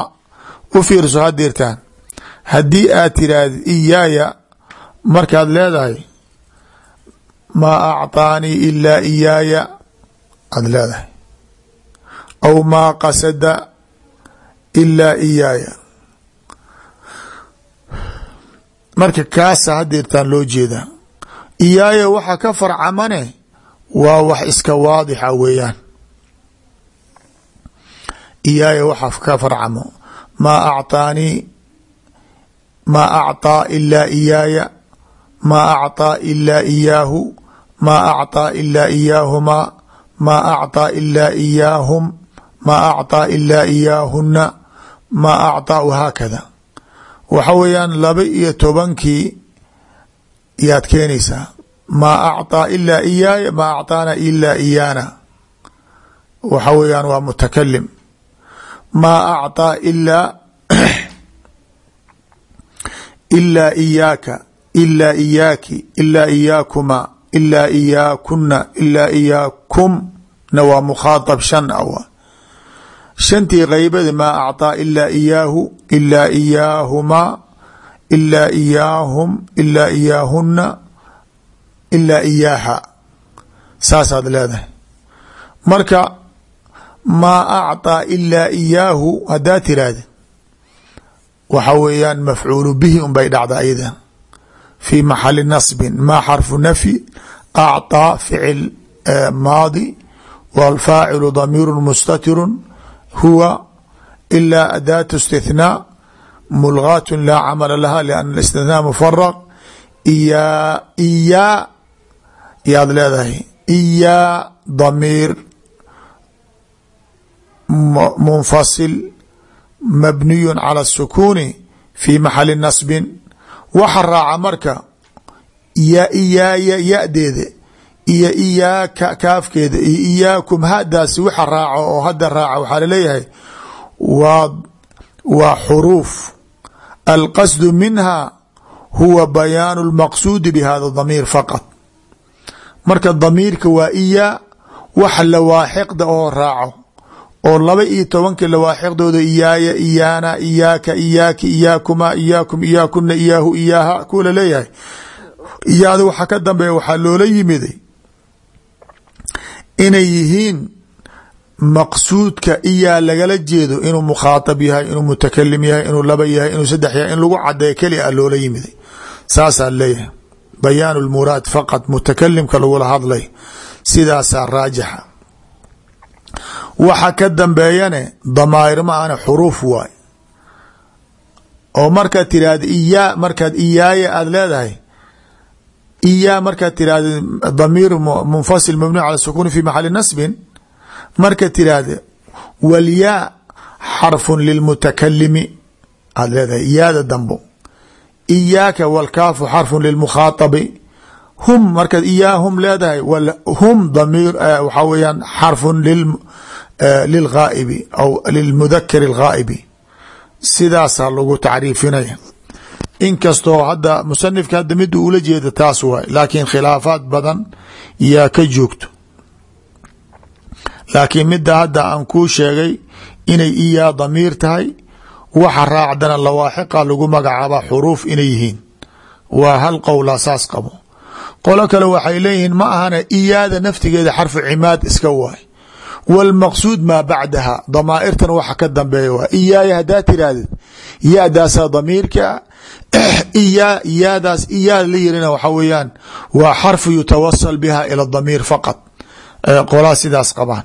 u fiirso hadeertaan haddii aad tiraahdi iyaaya markaad leedahay maa acطaanii ilaa iyaaya aad leedahay. Aw maa qasada ilaa iyaaya. Marka kaasa hadeertaan loo jeedaa. Iyaaya waxa ka farcamane waa wax iska waadixa weeyaan. Iyaaya waxa ka farcamo maa acطaanii maa acطىa ilaa iyaaya maa acطىa ilaa iyaahu maa acطىa ilaa iyaahumaa maa acطىa ilaa iyaahum maa acطىa ilaa iyaahuna maa acطىa wahaakada waxa weeyaan laba iyo tobankii yaad keenaysaa maa acطىa ilaa iyaaya maa acطaana ilaa iyaana waxa weeyaan waa mutakalim maa acطىa ilaa ilaa iyaaka ilaa iyaaki ilaa iyaakuma ilaa iyaakuna ilaa iyaakumna waa mukhaaطab shan awa shantii qaybada maa acطىa ilaa iyaahu ilaa iyaahumaa ilaa iyaahum ilaa iyaahuna ilaa iyaaha saasaad leedahay marka maa acطىa ilaa iyaahu haddaa tiraahda waxa weeyaan mafcuulu bihi un bay dhacda ayada fi maxali nasbin ma xarfu nafyi acطىa ficil maadi wاlfaacilu damiiru mustatiru huwa ilaa adaatu istithnaa mulgaat laa camala laha lian istithnaa mufaraq iyaa iyaa yaad leedahay iyaa damiir munfasil mabniyu calى الsukuuni fi maxali nasbin waxa raaca marka ya iyaaya yadeeda iyo iyaaka kaafkeeda iyo iyaakum hadaasi waxa raaco oo hadda raaca waxaa laleeyahay waa waa xuruuf alqasdu minha huwa bayaanu اlmaqsuudi bihada damiir faqط marka damiirka waa iyaa wax lawaaxiqda oo raaco oo laba iyo tobankii lawaaxiqdooda iyaaya iyaana iyaaka iyaaki iyaakuma iyaakum iyaakuna iyaahu iyaaha kuwa la leeyahay iyaada waxaa ka dambeeya waxaa loola yimiday inay yihiin maqsuudka iyaa lagala jeedo inuu mukhaaطab yahay inuu mutakalim yahay inuu laba yahay inuu saddex yahay in lagu cadeeyo keli a loola yimiday. Saasaa leeyahay. Bayaan lmuraad faqad mutakalimka lagula hadlay. Sidaasaa raajixa waxa ka dambeeyane damaa'ir ma ahna xuruuf waay. Oo markaad tiraahda iyaa markaad iyaaya aada leedahay iyaa markaad tiraahda damiir munfasil mabniu cala sukuuni fi maxali nasbin markaad tiraahda walyaa xarfun lilmutakalimi aad leedahay iyaada dambo. Iyaaka walkaafu xarfun lilmukhaatabi hum markaad iyaahum leedahay hum damiir waxaa weyaan xarfun lilghaa'ibi aw lilmudakari alghaa'ibi sidaasaa lagu tacriifinaya inkastoo hadda musanifka hadda mida ula jeeda taas waay laakiin khilaafaad badan yaa ka joogto laakiin midda hadda aan kuu sheegay inay iyaa damiir tahay waxa raacdana lawaaxiqa lagu magacaaba xuruuf inay yihiin waa hal qowla saas qabo qolo kale waxay leeyihiin ma ahana iyaada naftigeeda xarfu cimaad iska waay wاlmaqsuud maa bacdaha damaa'irtan waxa ka dambeeya waa iyaaya haddaa tirahdid yaadaasaa damiirka iyaa iyaadaas iyaa la yirina waxa weeyaan waa xarfu yutawasal biha ila damiir faqad qolaa sidaas qabaan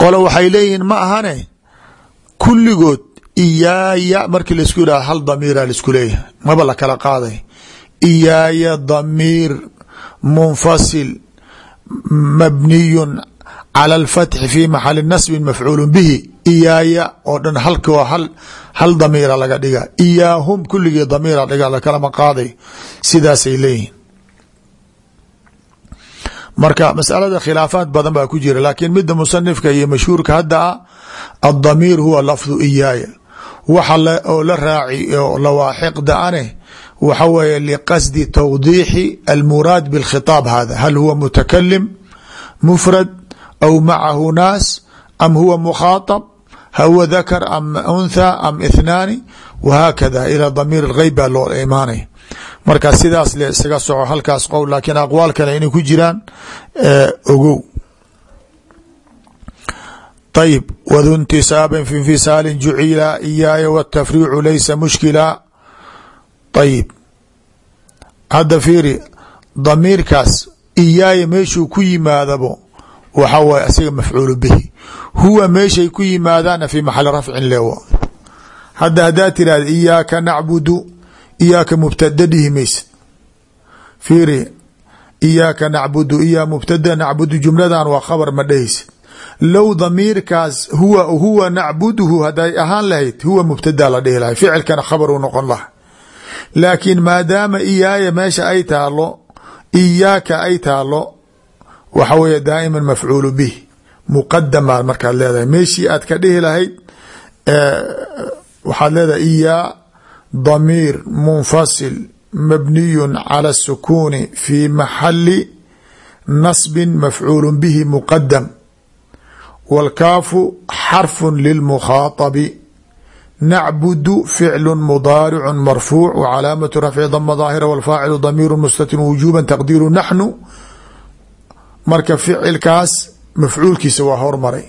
qolo waxay leeyihiin ma ahane kulligood iyaaya markii la isku yidhaha hal damiira la isku leeyahay maba la kala qaaday iyaaya mabniyu cala alfatxi fi maxali nasbin mafcuulu bihi. Iyaaya oo dhan halko hal damiira laga dhiga iyaahum kulligii damiira dhiga lakalama qaaday sidaasay leeyihiin marka masalada khilaafaad badan baa ku jira laakiin mida musanifka iyo mashhuurka hadda ah addamiir huwa lafdu iyaaya. Waxa oo la raaci oo lawaaxiqda ane waxa weeye liqasdi tawdiixi almuraad bاlkhitaab hada hal huwa mutakalim mufrad aw macahu naas am huwa mukhaaطab huwa dakar am untha am ithnaani wahaakada ila damiir اlgeyb baa loo imaanaya marka sidaas le isaga soco halkaas qowl laakiin aqwaal kale inay ku jiraan ogow ayb wdu ntisaabin fi infisaalin jucila iyaaya wاtafriicu laysa mushkila ayib hadda fiiri damiirkaas iyaaya meeshuu ku yimaadabo waxa waye asiga mafcuulu bihi. Huwa meeshay ku yimaadaana fi maxali rafcin lewa hadda haddaad tirahda iyaaka nacbudu iyaaka mubtada dhihi maysid. Fiiri iyaaka nacbudu iya mubtada nacbudu jumladan waa khabar ma dhehaysid low damiirkaas huwa huwa nacbuduhu haday ahaan lahayd huwa mubtada la dhihi lahay ficilkana khabar u noqon laha laakiin maadaama iyaaya meesha ay taalo iyaaka ay taalo waxa weeye daa'ima mafcuulu bih muqadamaad markaad leedahay. Meeshii aad ka dhihi lahayd waxaad leedahay iyaa damiir munfasil mabniyun cala sukuuni fi maxali nasbin mafcuulu bihi muqadam wاlkaafu xarfu lilmukhaaطabi nacbudu ficlu mudaaricu marfuuc wcalaamatu rafci dama daahira wاlfaacilu damiiru mustatir wujuba taqdiiru naxnu marka ficilkaas mafcuulkiisa waa hormaray.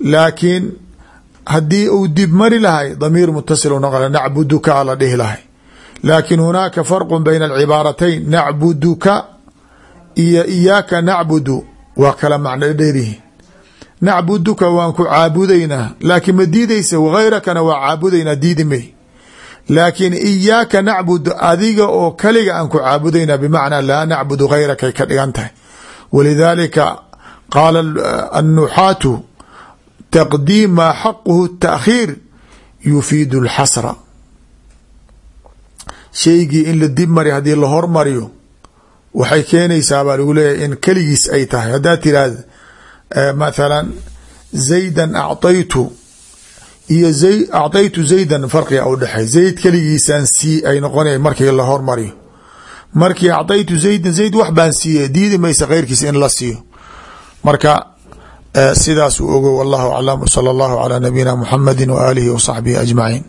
laakiin haddii uu dib mari lahay damiir mutasil noqo nacbuduka la dhihi lahay laakin hunaaka farqu bayna alcibaaratayn nacbuduka iyo iyaaka nacbudu waa kala macno dheeryihiin nacbuduka waan ku caabudaynaa laakiin ma diidaysa wagayrakana waa caabudaynaa diidi may. Laakiin iyaaka nacbudu adiga oo kaliga aan ku caabudaynaa bimacnaa laa nacbudu gayrakay ka dhigan tahay. Walidaalika qaala annuxaatu taqdiim maa xaquhu taakhiir yufiidu اlxasra shaygii in la dib mari haddii la hormariyo waxay keenaysaa baa lagu leeyahay in keligiis ay tahay. Haddaad tiraahda mathala zaydan acطaytu iyo acطaytu zaydan farqiga u dhexey zayd keligiisaan sii ay noqona markii la hormariyo markii acطaytu zaydan zayd wax baan siiye diidi maysa keyrkiis in la siiyo marka sidaas u ogo wallahu aclam salى اllahu calى nabiyina muxamadi w aalihi w saxbihi ajmaciin